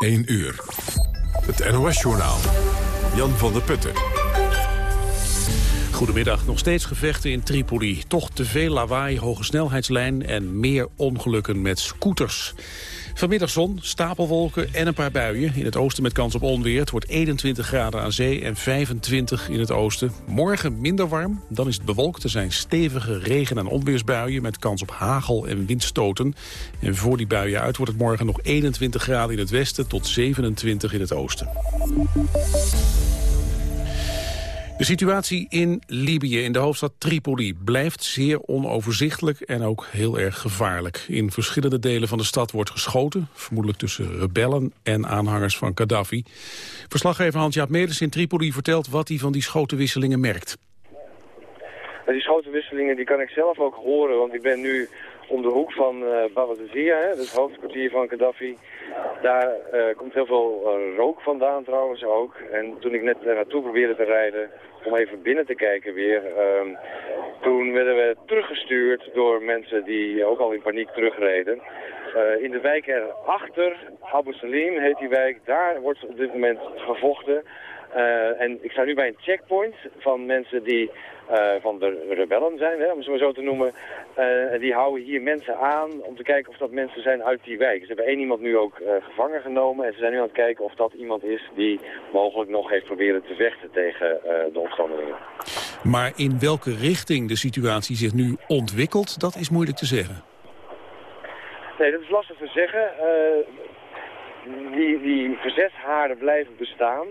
1 uur. Het NOS-journaal. Jan van der Putten. Goedemiddag. Nog steeds gevechten in Tripoli. Toch te veel lawaai, hoge snelheidslijn en meer ongelukken met scooters. Vanmiddag zon, stapelwolken en een paar buien. In het oosten met kans op onweer. Het wordt 21 graden aan zee en 25 in het oosten. Morgen minder warm, dan is het bewolkt. Er zijn stevige regen- en onweersbuien met kans op hagel en windstoten. En voor die buien uit wordt het morgen nog 21 graden in het westen... tot 27 in het oosten. De situatie in Libië, in de hoofdstad Tripoli, blijft zeer onoverzichtelijk en ook heel erg gevaarlijk. In verschillende delen van de stad wordt geschoten, vermoedelijk tussen rebellen en aanhangers van Gaddafi. Verslaggever Hans-Jaap Medes in Tripoli vertelt wat hij van die schotenwisselingen merkt. Die schotenwisselingen die kan ik zelf ook horen, want ik ben nu om de hoek van uh, het hoofdkwartier van Gaddafi. Daar uh, komt heel veel uh, rook vandaan trouwens ook. En toen ik net naartoe probeerde te rijden, om even binnen te kijken weer. Uh, toen werden we teruggestuurd door mensen die ook al in paniek terugreden. In de wijk erachter, Abu Salim heet die wijk, daar wordt op dit moment gevochten. En ik sta nu bij een checkpoint van mensen die van de rebellen zijn, hè, om het maar zo te noemen. Uh, die houden hier mensen aan om te kijken of dat mensen zijn uit die wijk. Ze hebben één iemand nu ook uh, gevangen genomen en ze zijn nu aan het kijken of dat iemand is die mogelijk nog heeft proberen te vechten tegen de opstandelingen. Maar in welke richting de situatie zich nu ontwikkelt, dat is moeilijk te zeggen. Nee, dat is lastig te zeggen. die, die verzetshaarden blijven bestaan.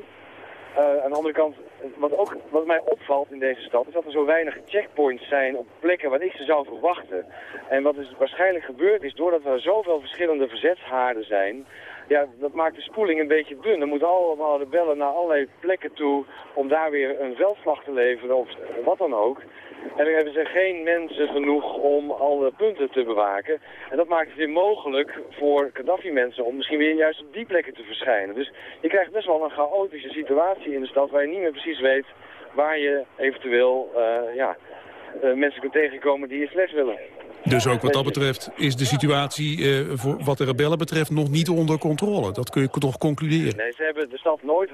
Uh, aan de andere kant, wat, ook, wat mij opvalt in deze stad, is dat er zo weinig checkpoints zijn op plekken waar ik ze zou verwachten. En wat is waarschijnlijk gebeurd is, doordat er zoveel verschillende verzetshaarden zijn, ja, dat maakt de spoeling een beetje dun. Er moeten allemaal rebellen naar allerlei plekken toe om daar weer een veldslag te leveren of wat dan ook. En dan hebben ze geen mensen genoeg om alle punten te bewaken. En dat maakt het weer mogelijk voor Gaddafi-mensen om misschien weer juist op die plekken te verschijnen. Dus je krijgt best wel een chaotische situatie in de stad waar je niet meer precies weet waar je eventueel uh, ja, uh, mensen kunt tegenkomen die je slechts willen. Dus ook wat dat betreft is de situatie uh, voor wat de rebellen betreft nog niet onder controle. Dat kun je toch concluderen? Nee, ze hebben de stad nooit 100%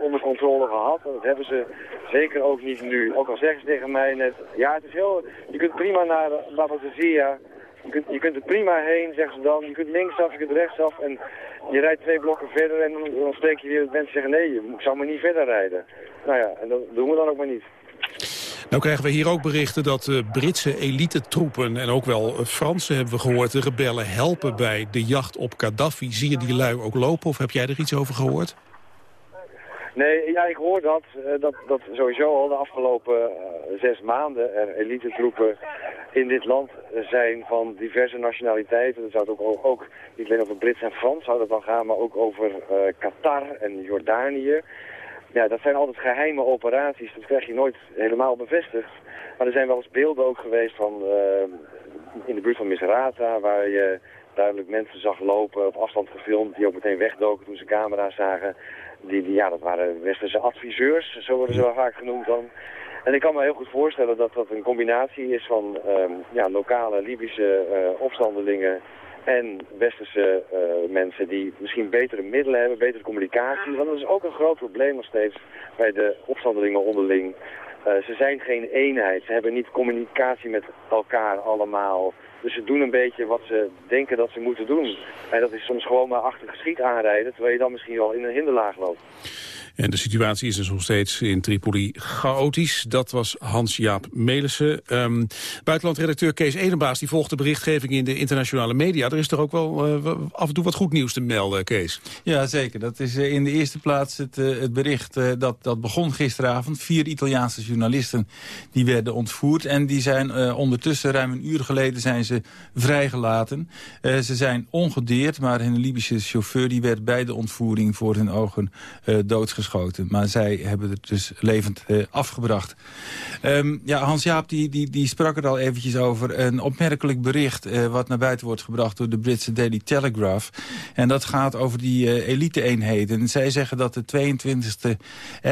onder controle gehad. En dat hebben ze zeker ook niet nu. Ook al zeggen ze tegen mij net, ja het is heel, je kunt prima naar Babazazia. Je kunt, je kunt er prima heen, zeggen ze dan. Je kunt linksaf, je kunt rechtsaf. En je rijdt twee blokken verder en dan, spreek je weer mensen zeggen... nee, ik zou maar niet verder rijden. Nou ja, en dat doen we dan ook maar niet. Nou krijgen we hier ook berichten dat uh, Britse elite-troepen... en ook wel uh, Fransen hebben we gehoord, de rebellen helpen bij de jacht op Gaddafi. Zie je die lui ook lopen of heb jij er iets over gehoord? Nee, ja, ik hoor dat, uh, dat, dat sowieso al de afgelopen zes maanden er elite-troepen in dit land zijn van diverse nationaliteiten. Dat zou het ook, ook niet alleen over Brits en Frans zou dan gaan, maar ook over Qatar en Jordanië. Ja, dat zijn altijd geheime operaties, dat krijg je nooit helemaal bevestigd. Maar er zijn wel eens beelden ook geweest van in de buurt van Misrata, waar je duidelijk mensen zag lopen, op afstand gefilmd, die ook meteen wegdoken toen ze camera's zagen. Die, die, ja, dat waren westerse adviseurs, zo worden ze wel vaak genoemd dan. En ik kan me heel goed voorstellen dat dat een combinatie is van um, ja, lokale Libische uh, opstandelingen en westerse uh, mensen die misschien betere middelen hebben, betere communicatie. Want dat is ook een groot probleem nog steeds bij de opstandelingen onderling. Uh, ze zijn geen eenheid, ze hebben niet communicatie met elkaar allemaal. Dus ze doen een beetje wat ze denken dat ze moeten doen. En dat is soms gewoon maar achter geschiet aanrijden, terwijl je dan misschien wel in een hinderlaag loopt. En de situatie is dus nog steeds in Tripoli chaotisch. Dat was Hans-Jaap Melissen. Um, buitenlandredacteur Kees Edenbaas die volgt de berichtgeving in de internationale media. Er is er ook wel uh, af en toe wat goed nieuws te melden, Kees. Ja, zeker. Dat is uh, in de eerste plaats het, het bericht dat, dat begon gisteravond. Vier Italiaanse journalisten die werden ontvoerd. En die zijn ondertussen, ruim een uur geleden, zijn ze vrijgelaten. ze zijn ongedeerd, maar een Libische chauffeur die werd bij de ontvoering voor hun ogen doodgeschoten Maar zij hebben het dus levend afgebracht. Ehm, ja, Hans-Jaap die, die, die sprak er al eventjes over. Een opmerkelijk bericht wat naar buiten wordt gebracht door de Britse Daily Telegraph. En dat gaat over die elite-eenheden. Zij zeggen dat de 22e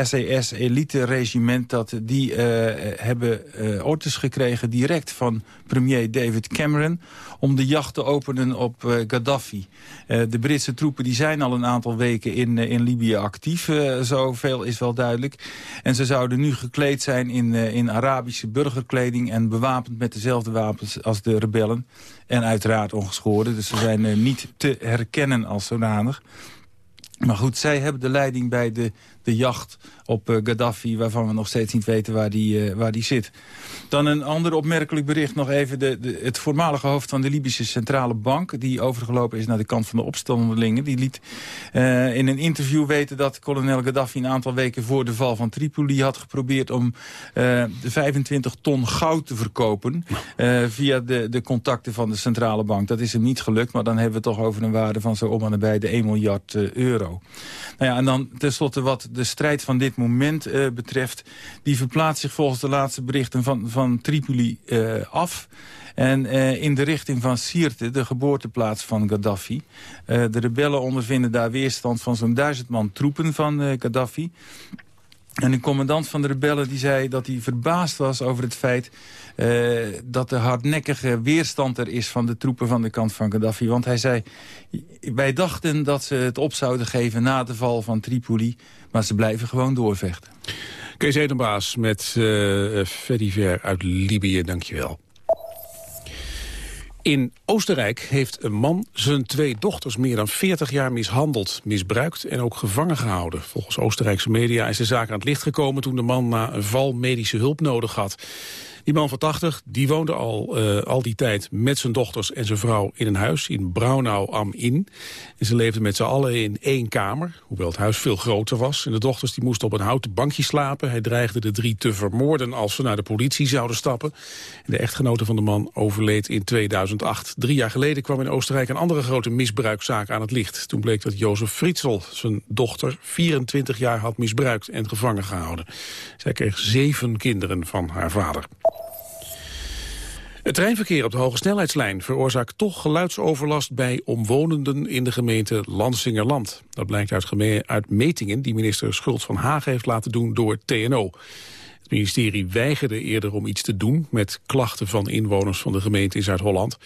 SAS elite-regiment... dat die hebben orders gekregen direct van premier David Cameron... om de jacht te openen op uh, Gaddafi. Uh, de Britse troepen die zijn al een aantal weken in, uh, in Libië actief. Zoveel is wel duidelijk. En ze zouden nu gekleed zijn in, in Arabische burgerkleding... en bewapend met dezelfde wapens als de rebellen. En uiteraard ongeschoren. Dus ze zijn niet te herkennen als zodanig. Maar goed, zij hebben de leiding bij de, de jacht op uh, Gaddafi... waarvan we nog steeds niet weten waar die, uh, waar die zit. Dan een ander opmerkelijk bericht nog even. De, de, het voormalige hoofd van de Libische Centrale Bank... die overgelopen is naar de kant van de opstandelingen... die liet uh, in een interview weten dat kolonel Gaddafi... een aantal weken voor de val van Tripoli had geprobeerd... om de 25 ton goud te verkopen... via de, de contacten van de Centrale Bank. Dat is hem niet gelukt, maar dan hebben we het toch over een waarde... van zo om en nabij de 1 miljard euro. Nou ja, en dan tenslotte wat de strijd van dit moment uh, betreft... die verplaatst zich volgens de laatste berichten van, van Tripoli uh, af... En uh, in de richting van Sirte, de geboorteplaats van Gaddafi. de rebellen ondervinden daar weerstand van zo'n duizend man troepen van Gaddafi. En een commandant van de rebellen die zei dat hij verbaasd was over het feit... Uh, dat de hardnekkige weerstand er is van de troepen van de kant van Gaddafi. Want hij zei, wij dachten dat ze het op zouden geven na de val van Tripoli... maar ze blijven gewoon doorvechten. Kees Edenbaas met uh, Ver uit Libië, dankjewel. In Oostenrijk heeft een man zijn twee dochters meer dan 40 jaar mishandeld, misbruikt en ook gevangen gehouden. Volgens Oostenrijkse media is de zaak aan het licht gekomen toen de man na een val medische hulp nodig had. Die man van 80 die woonde al, uh, al die tijd met zijn dochters en zijn vrouw in een huis in Braunau am Inn. En ze leefden met z'n allen in één kamer, hoewel het huis veel groter was. En de dochters die moesten op een houten bankje slapen. Hij dreigde de drie te vermoorden als ze naar de politie zouden stappen. En de echtgenote van de man overleed in 2008. Drie jaar geleden kwam in Oostenrijk een andere grote misbruikzaak aan het licht. Toen bleek dat Jozef Fritzl zijn dochter 24 jaar had misbruikt en gevangen gehouden. Zij kreeg zeven kinderen van haar vader. Het treinverkeer op de hoge snelheidslijn veroorzaakt toch geluidsoverlast bij omwonenden in de gemeente Lansingerland. Dat blijkt uit, metingen die minister Schultz van Hagen heeft laten doen door TNO. Het ministerie weigerde eerder om iets te doen met klachten van inwoners van de gemeente in Zuid-Holland.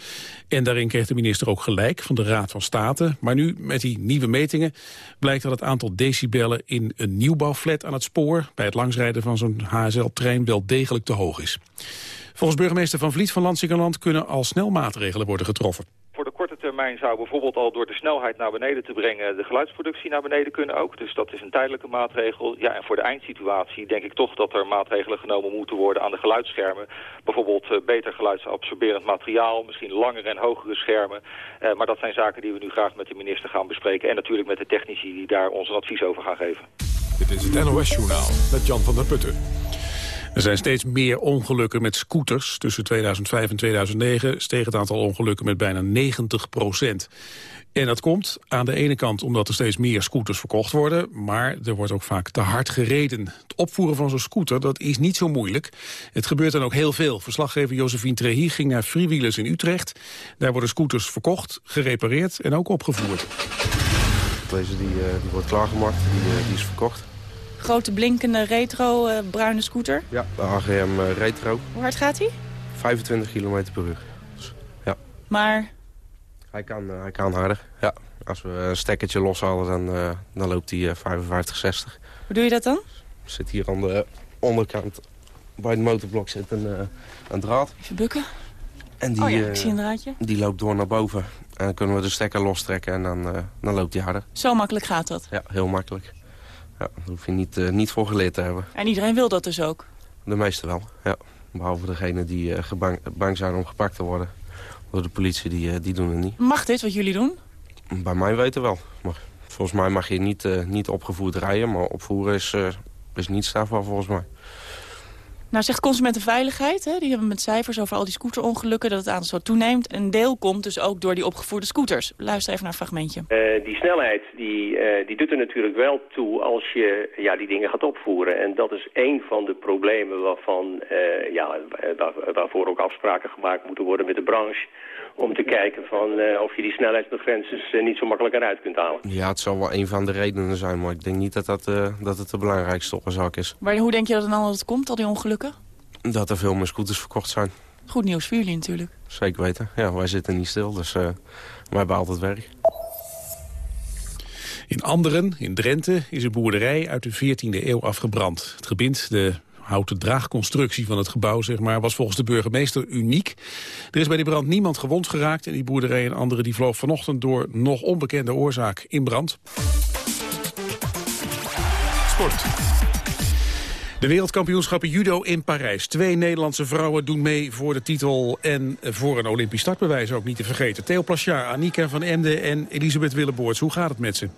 En daarin kreeg de minister ook gelijk van de Raad van State. Maar nu, met die nieuwe metingen, blijkt dat het aantal decibellen in een nieuwbouwflat aan het spoor bij het langsrijden van zo'n HSL-trein wel degelijk te hoog is. Volgens burgemeester Van Vliet van Landsingerland kunnen al snel maatregelen worden getroffen. Voor de korte termijn zou bijvoorbeeld al door de snelheid naar beneden te brengen de geluidsproductie naar beneden kunnen ook. Dus dat is een tijdelijke maatregel. Ja, en voor de eindsituatie denk ik toch dat er maatregelen genomen moeten worden aan de geluidsschermen. Bijvoorbeeld uh, beter geluidsabsorberend materiaal, misschien langere en hogere schermen. Uh, maar dat zijn zaken die we nu graag met de minister gaan bespreken. En natuurlijk met de technici die daar ons advies over gaan geven. Dit is het NOS Journaal met Jan van der Putten. Er zijn steeds meer ongelukken met scooters. Tussen 2005 en 2009 steeg het aantal ongelukken met bijna 90 procent. En dat komt aan de ene kant omdat er steeds meer scooters verkocht worden... maar er wordt ook vaak te hard gereden. Het opvoeren van zo'n scooter dat is niet zo moeilijk. Het gebeurt dan ook heel veel. Verslaggever Josephine Trehi ging naar Freewheelers in Utrecht. Daar worden scooters verkocht, gerepareerd en ook opgevoerd. Deze die, die wordt klaargemaakt, die, uh, die is verkocht. Grote blinkende retro uh, bruine scooter. Ja, de AGM uh, Retro. Hoe hard gaat hij? 25 km per uur. Dus, ja. Maar? Hij kan, uh, hij kan harder, ja. Als we een stekkertje loshalen, dan, dan loopt hij 55, 60. Hoe doe je dat dan? Zit hier aan de onderkant, bij het motorblok zit een, een draad. Even bukken. En die, oh ja, ik zie een draadje. Die loopt door naar boven. En dan kunnen we de stekker lostrekken en dan, dan loopt hij harder. Zo makkelijk gaat dat? Ja, heel makkelijk. Ja, daar hoef je niet, uh, niet voor geleerd te hebben. En iedereen wil dat dus ook? De meeste wel, ja. Behalve degenen die uh, bang, bang, zijn om gepakt te worden. Door de politie, die, uh, die doen het niet. Mag dit wat jullie doen? Bij mij weten wel. Maar volgens mij mag je niet, niet opgevoerd rijden. Maar opvoeren is, is niet strafbaar volgens mij. Nou zegt Consumentenveiligheid, hè, die hebben met cijfers over al die scooterongelukken... dat het aantal zo toeneemt. Een deel komt dus ook door die opgevoerde scooters. Luister even naar een fragmentje. Uh, die snelheid die, uh, die doet er natuurlijk wel toe als je ja, die dingen gaat opvoeren. En dat is één van de problemen waarvan, uh, ja, waar, waarvoor ook afspraken gemaakt moeten worden met de branche om te kijken van, uh, of je die snelheidsbegrenzers uh, niet zo makkelijk eruit kunt halen. Ja, het zal wel een van de redenen zijn, maar ik denk niet dat, dat, uh, dat het de belangrijkste oorzaak is. Maar hoe denk je dat het dan dat komt, al die ongelukken? Dat er veel meer scooters verkocht zijn. Goed nieuws voor jullie natuurlijk. Zeker weten. Ja, wij zitten niet stil, dus wij hebben altijd werk. In Anderen, in Drenthe, is een boerderij uit de 14e eeuw afgebrand. Het gebind, de houten draagconstructie van het gebouw zeg maar, was volgens de burgemeester uniek. Er is bij die brand niemand gewond geraakt en die boerderij en andere die vloog vanochtend door nog onbekende oorzaak in brand. Sport. De wereldkampioenschappen judo in Parijs. Twee Nederlandse vrouwen doen mee voor de titel en voor een Olympisch startbewijs ook niet te vergeten. Theo Plachard, Annika van Emden en Elisabeth Willeboorts. Hoe gaat het met ze?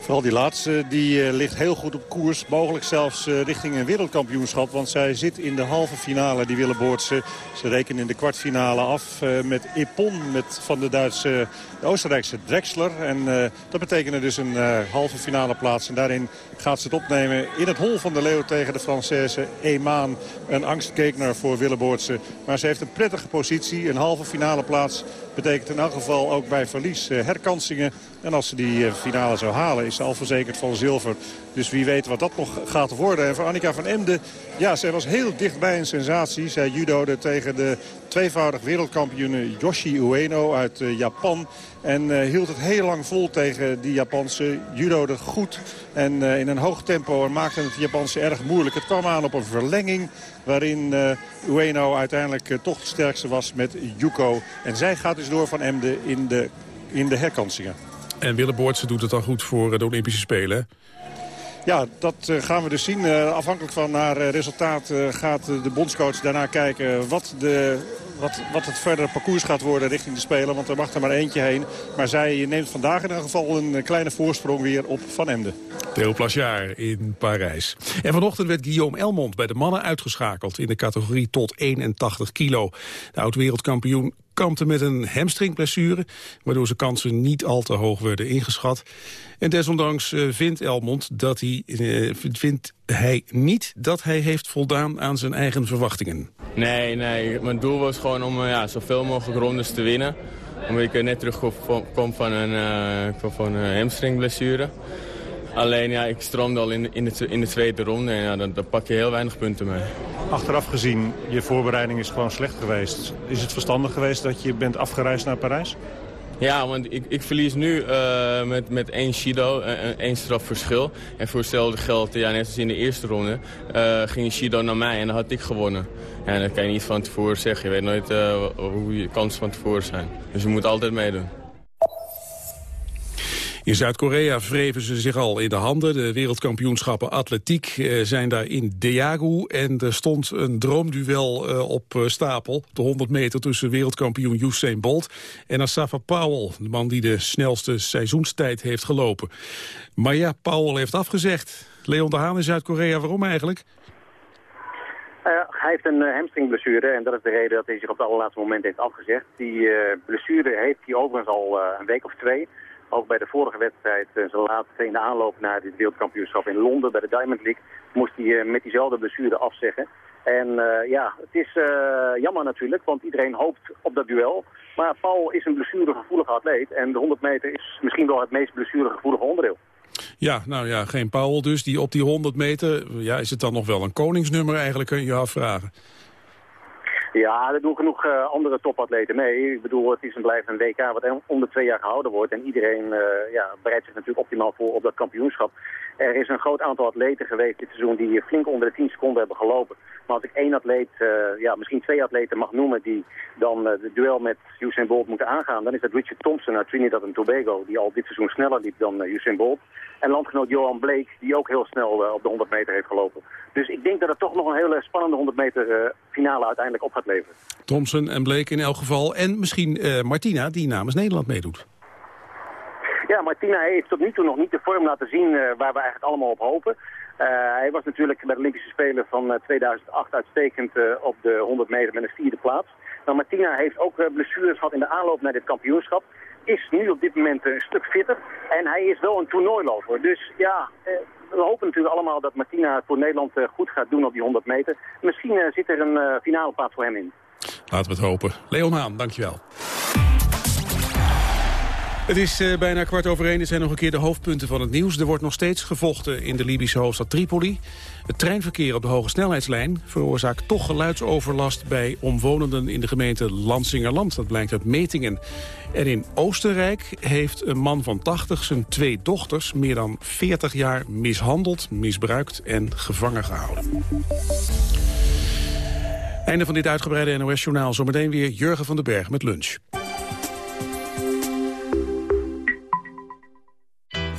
Vooral die laatste die, uh, ligt heel goed op koers. Mogelijk zelfs uh, richting een wereldkampioenschap. Want zij zit in de halve finale, die Willeboortse. Ze rekenen in de kwartfinale af uh, met Ippon met, van de Duitse, de Oostenrijkse Drexler. En dat betekende dus een halve finale plaats. En daarin gaat ze het opnemen in het hol van de leeuw tegen de Française Emaan. Een angstgekner voor Willeboortse. Maar ze heeft een prettige positie, een halve finale plaats betekent in elk geval ook bij verlies herkansingen. En als ze die finale zou halen is ze al verzekerd van zilver. Dus wie weet wat dat nog gaat worden. En voor Annika van Emden, ja, zij was heel dichtbij een sensatie. Zij judode tegen de tweevoudig wereldkampioen Yoshi Ueno uit uh, Japan. En uh, hield het heel lang vol tegen die Japanse judode goed. En uh, in een hoog tempo en maakte het Japanse erg moeilijk. Het kwam aan op een verlenging waarin Ueno uiteindelijk toch het sterkste was met Yuko. En zij gaat dus door van Emden in de, in de herkansingen. En Wille Boortse doet het dan goed voor de Olympische Spelen. Ja, dat uh, gaan we dus zien. Uh, afhankelijk van haar uh, resultaat gaat de bondscoach daarna kijken wat, de, wat, wat het verdere parcours gaat worden richting de Spelen. Want er mag er maar eentje heen. Maar zij neemt vandaag in ieder geval een kleine voorsprong weer op Van Emden. Theo Plachard in Parijs. En vanochtend werd Guillaume Elmond bij de mannen uitgeschakeld in de categorie tot 81 kilo. De oud-wereldkampioen kampte met een hamstringblessure, waardoor zijn kansen niet al te hoog werden ingeschat. En desondanks uh, vindt Elmond dat hij, uh, vindt hij niet dat hij heeft voldaan aan zijn eigen verwachtingen. Nee, nee. Mijn doel was gewoon om uh, ja, zoveel mogelijk rondes te winnen. Omdat ik net terugkom van een, van een hamstringblessure. Alleen ja, ik stroomde al in de, in de, in de tweede ronde en ja, dan, dan, pak je heel weinig punten mee. Achteraf gezien, je voorbereiding is gewoon slecht geweest. Is het verstandig geweest dat je bent afgereisd naar Parijs? Ja, want ik, ik verlies nu uh, met, met één Shido, uh, één strafverschil. En voor hetzelfde geld, ja, net als in de eerste ronde, uh, ging Shido naar mij en dan had ik gewonnen. Ja, dat kan je niet van tevoren zeggen. Je weet nooit hoe je kansen van tevoren zijn. Dus je moet altijd meedoen. In Zuid-Korea wreven ze zich al in de handen. De wereldkampioenschappen atletiek eh, zijn daar in Daegu. En er stond een droomduel eh, op eh, stapel. De 100 meter tussen wereldkampioen Usain Bolt en Asafa Powell. De man die de snelste seizoenstijd heeft gelopen. Maar ja, Powell heeft afgezegd. Leon de Haan in Zuid-Korea, waarom eigenlijk? Hij heeft een hamstringblessure en dat is de reden dat hij zich op het allerlaatste moment heeft afgezegd. Die blessure heeft hij overigens al een week of twee. Ook bij de vorige wedstrijd, uh, zijn laatste in de aanloop naar dit wereldkampioenschap in Londen bij de Diamond League, moest hij uh, met diezelfde blessure afzeggen. En uh, ja, het is jammer natuurlijk, want iedereen hoopt op dat duel. Maar Paul is een blessuregevoelige atleet en de 100 meter is misschien wel het meest blessuregevoelige onderdeel. Ja, nou ja, geen Paul dus. Die op die 100 meter, ja, is het dan nog wel een koningsnummer eigenlijk, kun je je afvragen. Ja, er doen genoeg uh, andere topatleten mee. Ik bedoel, het is een blijft een WK wat om de twee jaar gehouden wordt. En iedereen uh, ja, bereidt zich natuurlijk optimaal voor op dat kampioenschap. Er is een groot aantal atleten geweest dit seizoen die flink onder de 10 seconden hebben gelopen. Maar als ik één atleet, uh, ja, misschien twee atleten mag noemen die dan de duel met Usain Bolt moeten aangaan, dan is dat Richard Thompson uit Trinidad en Tobago, die al dit seizoen sneller liep dan Usain Bolt. En landgenoot Johan Blake, die ook heel snel op de 100 meter heeft gelopen. Dus ik denk dat het toch nog een hele spannende 100 meter finale uiteindelijk op gaat leveren. Thompson en Blake in elk geval. En misschien uh, Martina, die namens Nederland meedoet. Ja, Martina heeft tot nu toe nog niet de vorm laten zien waar we eigenlijk allemaal op hopen. hij was natuurlijk bij de Olympische Spelen van 2008 uitstekend op de 100 meter met een vierde plaats. Nou, Martina heeft ook blessures gehad in de aanloop naar dit kampioenschap is nu op dit moment een stuk fitter. En hij is wel een toernooiloper. Dus ja, eh, we hopen natuurlijk allemaal dat Martina voor Nederland eh, goed gaat doen op die 100 meter. Misschien eh, zit er een finale plaats voor hem in. Laten we het hopen. Leon Haan, dankjewel. Het is uh, bijna kwart over één. Dit zijn nog een keer de hoofdpunten van het nieuws. Er wordt nog steeds gevochten in de Libische hoofdstad Tripoli. Het treinverkeer op de hoge snelheidslijn veroorzaakt toch geluidsoverlast bij omwonenden in de gemeente Lansingerland. Dat blijkt uit metingen. En in Oostenrijk heeft een man van 80 zijn twee dochters meer dan 40 jaar mishandeld, misbruikt en gevangen gehouden. Einde van dit uitgebreide NOS-journaal. Zometeen weer Jurgen van den Berg met lunch.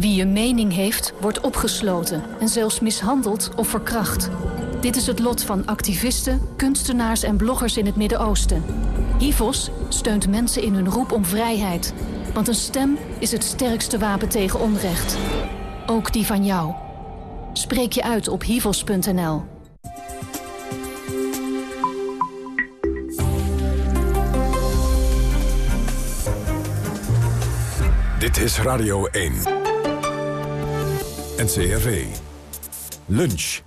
Wie een mening heeft, wordt opgesloten en zelfs mishandeld of verkracht. Dit is het lot van activisten, kunstenaars en bloggers in het Midden-Oosten. HIVOS steunt mensen in hun roep om vrijheid. Want een stem is het sterkste wapen tegen onrecht. Ook die van jou. Spreek je uit op hivos.nl. Dit is Radio 1. NCRV. Lunch.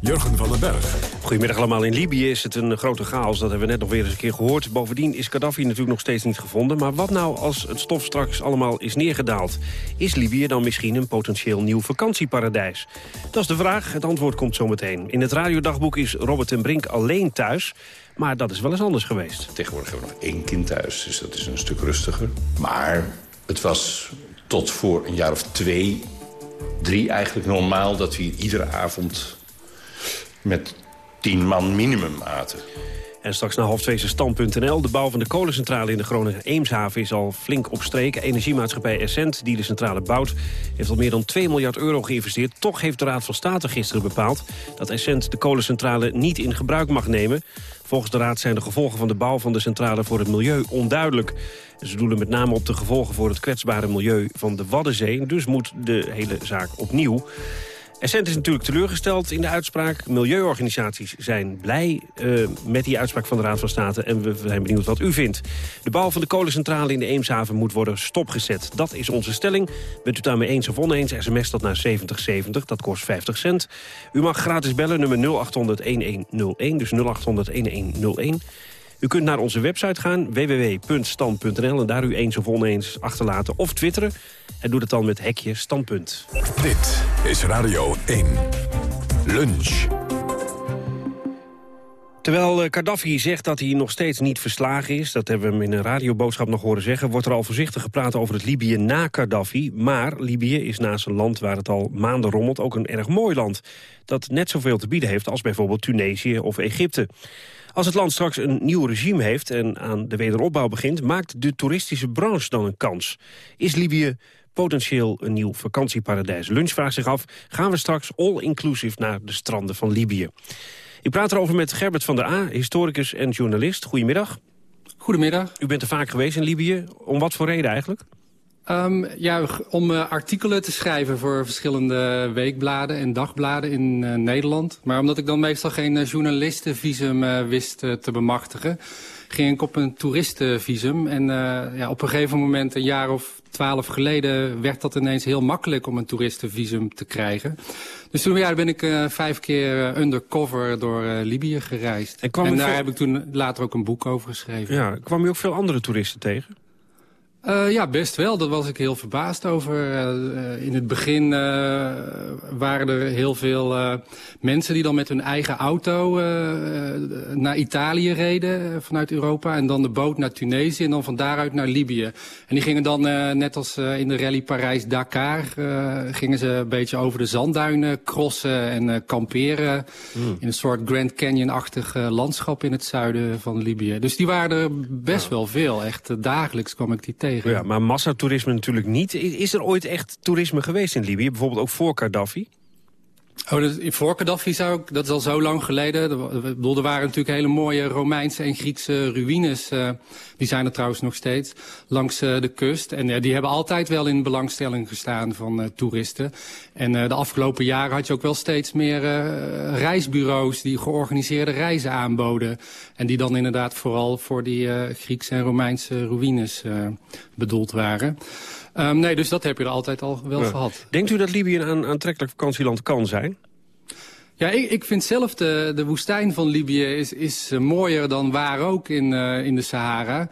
Jurgen van den Berg. Goedemiddag allemaal. In Libië is het een grote chaos. Dat hebben we net nog weer eens een keer gehoord. Bovendien is Gaddafi natuurlijk nog steeds niet gevonden. Maar wat nou als het stof straks allemaal is neergedaald? Is Libië dan misschien een potentieel nieuw vakantieparadijs? Dat is de vraag. Het antwoord komt zometeen. In het radiodagboek is Robert ten Brink alleen thuis. Maar dat is wel eens anders geweest. Tegenwoordig hebben we nog één kind thuis. Dus dat is een stuk rustiger. Maar het was tot voor een jaar of twee, drie eigenlijk normaal... dat we iedere avond met tien man minimum aten. En straks naar half twee stand.nl. De bouw van de kolencentrale in de Groningen Eemshaven is al flink op streek. Energiemaatschappij Essent, die de centrale bouwt, heeft al meer dan 2 miljard euro geïnvesteerd. Toch heeft de Raad van State gisteren bepaald dat Essent de kolencentrale niet in gebruik mag nemen. Volgens de Raad zijn de gevolgen van de bouw van de centrale voor het milieu onduidelijk. Ze doelen met name op de gevolgen voor het kwetsbare milieu van de Waddenzee. Dus moet de hele zaak opnieuw. Essent is natuurlijk teleurgesteld in de uitspraak. Milieuorganisaties zijn blij uh, met die uitspraak van de Raad van State... en we zijn benieuwd wat u vindt. De bouw van de kolencentrale in de Eemshaven moet worden stopgezet. Dat is onze stelling. Bent u daarmee eens of oneens, sms dat naar 7070. Dat kost 50 cent. U mag gratis bellen, nummer 0800-1101, dus 0800-1101. U kunt naar onze website gaan, www.stand.nl... en daar u eens of oneens achterlaten of twitteren. En doe dat dan met hekje standpunt. Dit is Radio 1. Lunch. Terwijl eh, Gaddafi zegt dat hij nog steeds niet verslagen is... dat hebben we hem in een radioboodschap nog horen zeggen... wordt er al voorzichtig gepraat over het Libië na Gaddafi. Maar Libië is naast een land waar het al maanden rommelt... ook een erg mooi land dat net zoveel te bieden heeft... als bijvoorbeeld Tunesië of Egypte. Als het land straks een nieuw regime heeft en aan de wederopbouw begint... maakt de toeristische branche dan een kans. Is Libië potentieel een nieuw vakantieparadijs? Lunch vraagt zich af, gaan we straks all-inclusive naar de stranden van Libië? Ik praat erover met Gerbert van der A, historicus en journalist. Goedemiddag. Goedemiddag. U bent er vaak geweest in Libië. Om wat voor reden eigenlijk? Um, ja, om uh, artikelen te schrijven voor verschillende weekbladen en dagbladen in uh, Nederland. Maar omdat ik dan meestal geen uh, journalistenvisum wist te bemachtigen, ging ik op een toeristenvisum. En ja, op een gegeven moment, een jaar of twaalf geleden, werd dat ineens heel makkelijk om een toeristenvisum te krijgen. Dus toen ja, ben ik vijf keer undercover door Libië gereisd. En, en daar heb ik toen later ook een boek over geschreven. Ja, kwam je ook veel andere toeristen tegen? Uh, ja, best wel. Daar was ik heel verbaasd over. Uh, in het begin uh, waren er heel veel mensen die dan met hun eigen auto naar Italië reden vanuit Europa. En dan de boot naar Tunesië en dan van daaruit naar Libië. En die gingen dan, net als in de rally Parijs-Dakar, gingen ze een beetje over de zandduinen crossen en kamperen. Mm. In een soort Grand Canyon-achtig landschap in het zuiden van Libië. Dus die waren er best wel veel. Echt dagelijks kwam ik die tegen. Ja, maar massatoerisme natuurlijk niet. Is er ooit echt toerisme geweest in Libië? Bijvoorbeeld ook voor Gaddafi? Oh, dat, voor Gaddafi zou ik, dat is al zo lang geleden. Bedoel, er waren natuurlijk hele mooie Romeinse en Griekse ruïnes. Uh, die zijn er trouwens nog steeds langs uh, de kust. En uh, die hebben altijd wel in belangstelling gestaan van toeristen. En de afgelopen jaren had je ook wel steeds meer reisbureaus die georganiseerde reizen aanboden. En die dan inderdaad vooral voor die Griekse en Romeinse ruïnes bedoeld waren. Um, nee, dus dat heb je er altijd al wel gehad. Denkt u dat Libië een aantrekkelijk vakantieland kan zijn? Ja, ik, ik vind zelf de, de woestijn van Libië is, is uh, mooier dan waar ook in, uh, in de Sahara.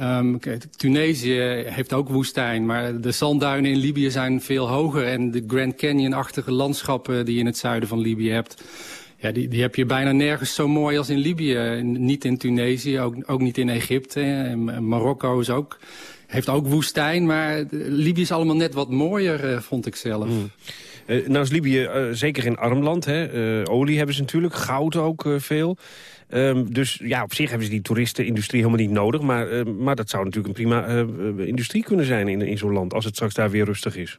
Um, Tunesië heeft ook woestijn, maar de zandduinen in Libië zijn veel hoger. En de Grand Canyon-achtige landschappen die je in het zuiden van Libië hebt... Ja, die, die heb je bijna nergens zo mooi als in Libië. Niet in Tunesië, ook, ook niet in Egypte. En Marokko is ook heeft ook woestijn, maar Libië is allemaal net wat mooier, uh, vond ik zelf. Mm. Nou is Libië uh, zeker in arm land. Hè? olie hebben ze natuurlijk, goud ook veel. Um, dus ja, op zich hebben ze die toeristenindustrie helemaal niet nodig. Maar, maar dat zou natuurlijk een prima industrie kunnen zijn in, in zo'n land... als het straks daar weer rustig is.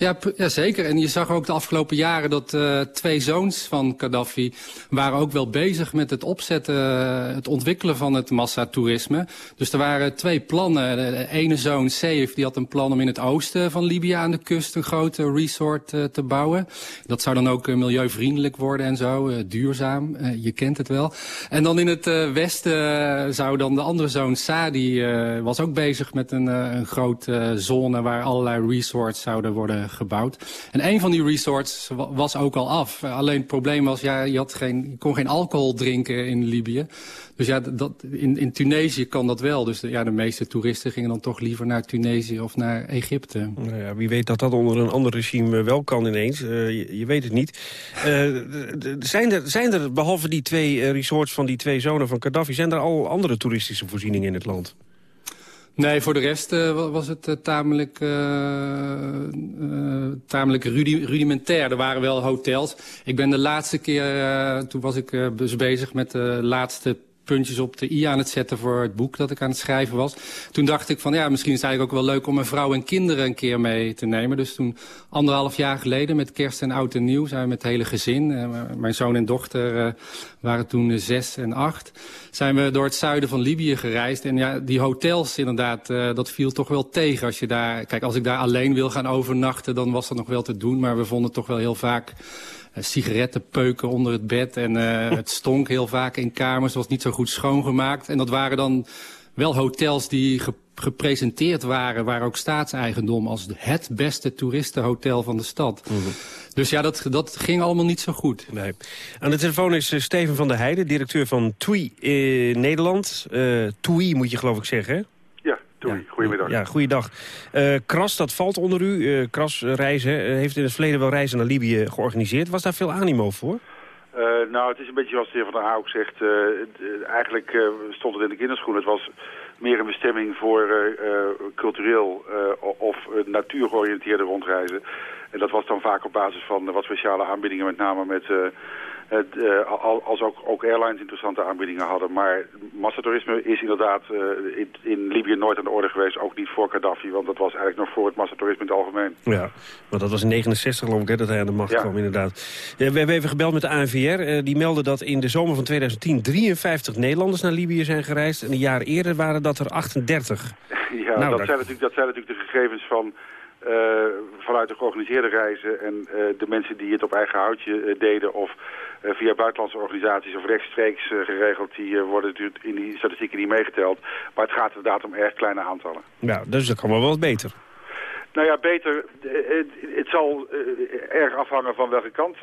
Ja, ja, zeker. En je zag ook de afgelopen jaren dat uh, twee zoons van Gaddafi... waren ook wel bezig met het opzetten, uh, het ontwikkelen van het massatoerisme. Dus er waren twee plannen. De ene zoon, Seif, die had een plan om in het oosten van Libië aan de kust... een grote resort uh, te bouwen. Dat zou dan ook milieuvriendelijk worden en zo, duurzaam. je kent het wel. En dan in het westen zou dan de andere zoon, Sadi... was ook bezig met een, een grote zone waar allerlei resorts zouden worden gebouwd. En een van die resorts was ook al af. Alleen het probleem was, ja, je, had geen, kon geen alcohol drinken in Libië. Dus ja, dat, in, in Tunesië kan dat wel. Dus de, ja, de meeste toeristen gingen dan toch liever naar Tunesië of naar Egypte. Nou ja, wie weet dat dat onder een ander regime wel kan ineens. Uh, je, weet het niet. Zijn, er, zijn er, behalve die twee eh, resorts van die twee zonen van Gaddafi... zijn er al andere toeristische voorzieningen in het land? Nee, voor de rest uh, was het uh, tamelijk, uh, tamelijk rudi rudimentair. Er waren wel hotels. Ik ben de laatste keer, toen was ik dus bezig met de laatste puntjes op de i aan het zetten voor het boek dat ik aan het schrijven was. Toen dacht ik van ja, misschien is het eigenlijk ook wel leuk om mijn vrouw en kinderen een keer mee te nemen. Dus toen anderhalf jaar geleden met kerst en oud en nieuw zijn we met het hele gezin. Uh, mijn zoon en dochter uh, waren toen zes en acht. Zijn we door het zuiden van Libië gereisd. En ja, die hotels inderdaad, dat viel toch wel tegen. Als je daar, kijk, als ik daar alleen wil gaan overnachten, dan was dat nog wel te doen. Maar we vonden toch wel heel vaak sigarettenpeuken onder het bed. En uh, het stonk heel vaak in kamers, was niet zo goed schoongemaakt. En dat waren dan wel hotels die ge gepresenteerd waren... waren ook staatseigendom als het beste toeristenhotel van de stad. Mm -hmm. Dus ja, dat, dat ging allemaal niet zo goed. Nee. Aan de telefoon is uh, Steven van der Heijden, directeur van TUI in Nederland. Uh, TUI moet je geloof ik zeggen, ja, goedemiddag. Ja, goeiedag. Uh, Kras, dat valt onder u. Uh, Kras Reizen uh, heeft in het verleden wel reizen naar Libië georganiseerd. Was daar veel animo voor? nou, het is een beetje zoals de heer Van der ook zegt. eigenlijk stond het in de kinderschoen. Het was meer een bestemming voor cultureel of natuurgeoriënteerde rondreizen. En dat was dan vaak op basis van wat speciale aanbiedingen, met name met uh, als ook, ook, airlines interessante aanbiedingen hadden. Maar massatoerisme is inderdaad uh, in, in, Libië nooit aan de orde geweest. Ook niet voor Gaddafi, want dat was eigenlijk nog voor het massatoerisme in het algemeen. Ja, maar dat was in 69 geloof ik hè, dat hij aan de macht ja. kwam inderdaad. we hebben even gebeld met de ANVR. Uh, die melden dat in de zomer van 2010 53 Nederlanders naar Libië zijn gereisd. En een jaar eerder waren dat er 38. Ja, nou, dat, zijn natuurlijk, dat zijn natuurlijk de gegevens van... Uh, vanuit de georganiseerde reizen en de mensen die het op eigen houtje deden of via buitenlandse organisaties of rechtstreeks uh, geregeld. Die uh, worden natuurlijk in die statistieken niet meegeteld. Maar het gaat inderdaad om erg kleine aantallen. Ja, dus dat kan wel wat beter. Nou ja, beter. Het, zal erg afhangen van welke kant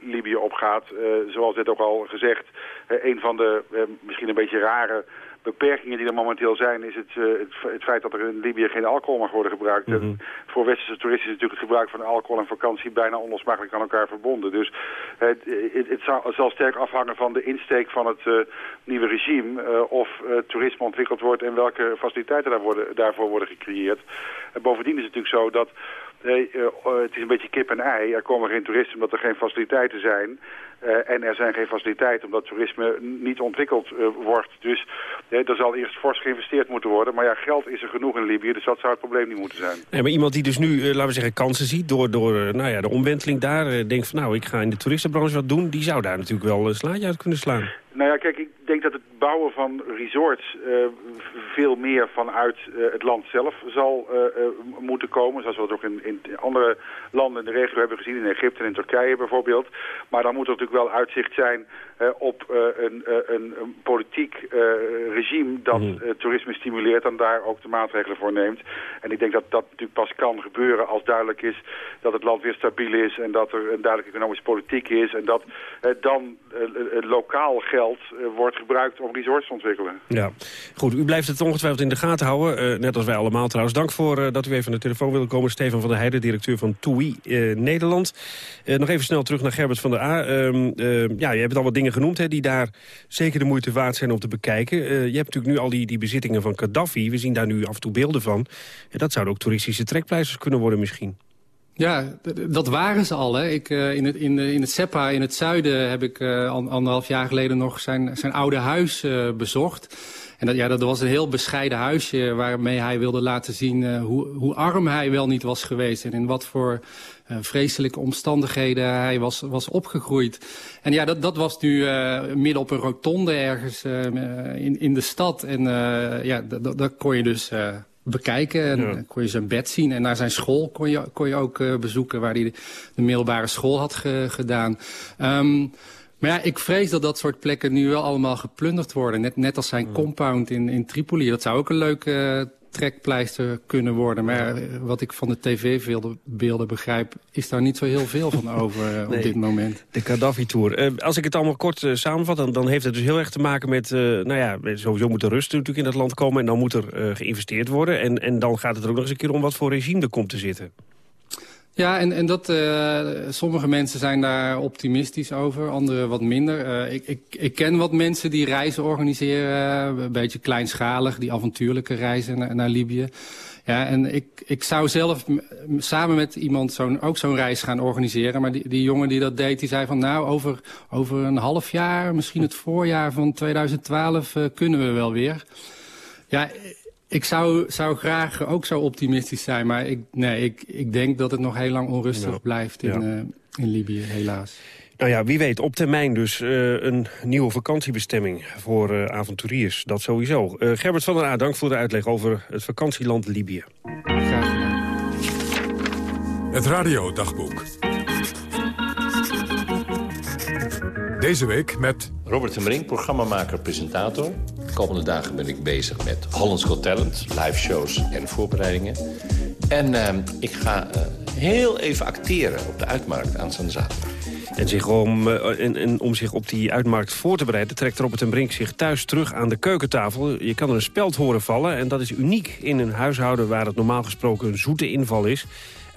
Libië opgaat. Zoals net ook al gezegd, een van de misschien een beetje rare beperkingen die er momenteel zijn... is het, het, het, feit dat er in Libië geen alcohol mag worden gebruikt. Mhm. Voor westerse toeristen is natuurlijk het gebruik van alcohol en vakantie... bijna onlosmakelijk aan elkaar verbonden. Dus het, het, het zal, zal, sterk afhangen van de insteek van het nieuwe regime... of toerisme ontwikkeld wordt en welke faciliteiten daar worden, daarvoor worden gecreëerd. En bovendien is het natuurlijk zo dat Nee, uh, het is een beetje kip en ei. Er komen geen toeristen omdat er geen faciliteiten zijn. Uh, en er zijn geen faciliteiten omdat toerisme niet ontwikkeld uh, wordt. Dus er zal eerst fors geïnvesteerd moeten worden. Maar ja, geld is er genoeg in Libië, dus dat zou het probleem niet moeten zijn. Nee, maar iemand die dus nu, laten we zeggen, kansen ziet door, door nou ja, de omwenteling daar... denkt van nou, ik ga in de toeristenbranche wat doen... die zou daar natuurlijk wel een slaatje uit kunnen slaan. Nou ja, kijk, ik denk dat het bouwen van resorts uh, veel meer vanuit uh, het land zelf zal uh, moeten komen. Zoals we dat ook in, in, andere landen in de regio hebben gezien, in Egypte en in Turkije bijvoorbeeld. Maar dan moet er natuurlijk wel uitzicht zijn op een, een, een, politiek regime dat mhm. toerisme stimuleert en daar ook de maatregelen voor neemt. En ik denk dat dat natuurlijk pas kan gebeuren als duidelijk is dat het land weer stabiel is en dat er een duidelijke economische politiek is. En dat dan lokaal geld wordt gebruikt om resorts te ontwikkelen. Ja, goed. U blijft het ongetwijfeld in de gaten houden. Net als wij allemaal trouwens. Dank voor dat u even aan de telefoon wilde komen. Stefan van der Heijden, directeur van TUI Nederland. nog even snel terug naar Gerbert van der A. Ehm, ja, je hebt al wat dingen genoemd hè, die daar zeker de moeite waard zijn om te bekijken. je hebt natuurlijk nu al die, die bezittingen van Gaddafi. We zien daar nu af en toe beelden van. dat zouden ook toeristische trekpleisters kunnen worden misschien. Ja, dat waren ze al. Ik, uh, in, het, in, in het SEPA in het zuiden heb ik uh, anderhalf jaar geleden nog zijn, zijn oude huis uh, bezocht. En dat, ja, dat was een heel bescheiden huisje waarmee hij wilde laten zien hoe, hoe arm hij wel niet was geweest. En in wat voor vreselijke omstandigheden hij was, was opgegroeid. En ja, dat, dat was nu midden op een rotonde ergens in, in de stad. En ja, dat kon je dus bekijken. En ja. kon je zijn bed zien. En naar zijn school kon je, kon je ook uh, bezoeken... waar hij de, middelbare school had ge, gedaan. Um, maar ja, ik vrees dat dat soort plekken nu wel allemaal geplunderd worden. Net, net als zijn compound in, in Tripoli. Dat zou ook een leuke trekpleister kunnen worden. Maar wat ik van de tv-beelden begrijp... is daar niet zo heel veel van over uh, op dit moment. De Gaddafi-tour. Uh, als ik het allemaal kort uh, samenvat... Dan, dan, heeft het dus heel erg te maken met... nou ja, sowieso moet er rust natuurlijk in het land komen... en dan moet er geïnvesteerd worden. En, en dan gaat het er ook nog eens een keer om wat voor regime er komt te zitten. Ja, en, en dat, uh, sommige mensen zijn daar optimistisch over, anderen wat minder. Uh, ik, ik, ik ken wat mensen die reizen organiseren, uh, een beetje kleinschalig, die avontuurlijke reizen naar, naar Libië. Ja, en ik, ik zou zelf samen met iemand zo'n ook zo'n reis gaan organiseren. Maar die, die jongen die dat deed, die zei van nou, over, over een half jaar, misschien het voorjaar van 2012, kunnen we wel weer. Ja, ik zou, zou graag ook zo optimistisch zijn, maar ik, nee, ik, ik denk dat het nog heel lang onrustig blijft in, ja. uh, in Libië, helaas. Nou ja, wie weet, op termijn dus uh, een nieuwe vakantiebestemming voor uh, avonturiers. Dat sowieso. Gerbert van der A, dank voor de uitleg over het vakantieland Libië. Graag gedaan. Het Radio Dagboek. Deze week met... Robert de Brink, programmamaker, presentator. De komende dagen ben ik bezig met Hollands Got Talent, live shows en voorbereidingen. En uh, ik ga uh, heel even acteren op de uitmarkt aan zaterdag. En, zich om, en, en, om zich op die uitmarkt voor te bereiden... trekt Robert en Brink zich thuis terug aan de keukentafel. Je kan er een speld horen vallen en dat is uniek in een huishouden... waar het normaal gesproken een zoete inval is.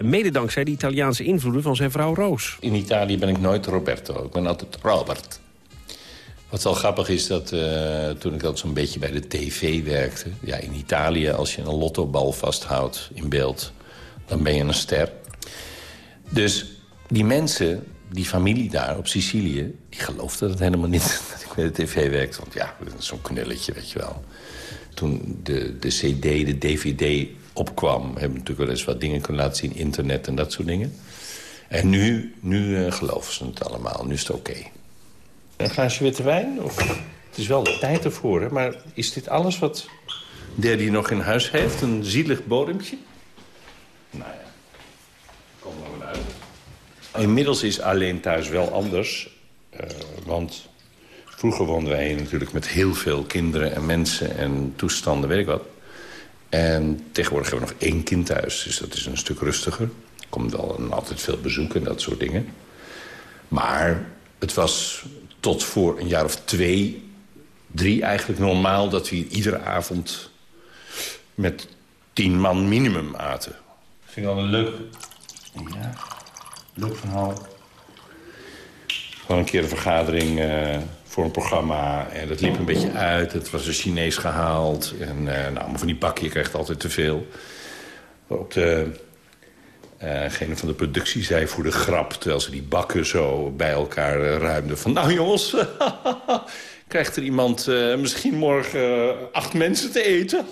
Mede dankzij de Italiaanse invloeden van zijn vrouw Roos. In Italië ben ik nooit Roberto, ik ben altijd Robert. Wat wel grappig is dat uh, toen ik dat zo'n beetje bij de tv werkte... ja, in Italië, als je een lottobal vasthoudt in beeld... dan ben je een ster. Dus die mensen, die familie daar op Sicilië... die geloofden het helemaal niet dat ik bij de tv werkte. Want ja, zo'n knulletje, weet je wel. Toen de, de cd, de dvd opkwam... hebben natuurlijk wel eens wat dingen kunnen laten zien... internet en dat soort dingen. En nu, nu uh, geloven ze het allemaal. Nu is het oké. Okay. Een glaasje witte wijn? Of... Het is wel de tijd ervoor, hè? maar is dit alles wat Daddy nog in huis heeft? Een zielig bodempje? Nou ja, kom maar maar uit. Inmiddels is alleen thuis wel anders. Uh, want vroeger woonden wij natuurlijk met heel veel kinderen en mensen en toestanden, weet ik wat. En tegenwoordig hebben we nog één kind thuis, dus dat is een stuk rustiger. Er komt wel een, altijd veel bezoek en dat soort dingen. Maar het was tot voor een jaar of twee, drie eigenlijk normaal dat we iedere avond met tien man minimum aten. Ik vind ik wel een leuk, ja, leuk verhaal. Gewoon een keer een vergadering uh, voor een programma. En dat liep een beetje uit. Het was een Chinees gehaald. En uh, nou, maar van die bakje, je krijgt altijd te veel. Waarop de, uh, van de productie zei voor de grap... terwijl ze die bakken zo bij elkaar ruimden... van nou jongens, krijgt er iemand misschien morgen acht mensen te eten?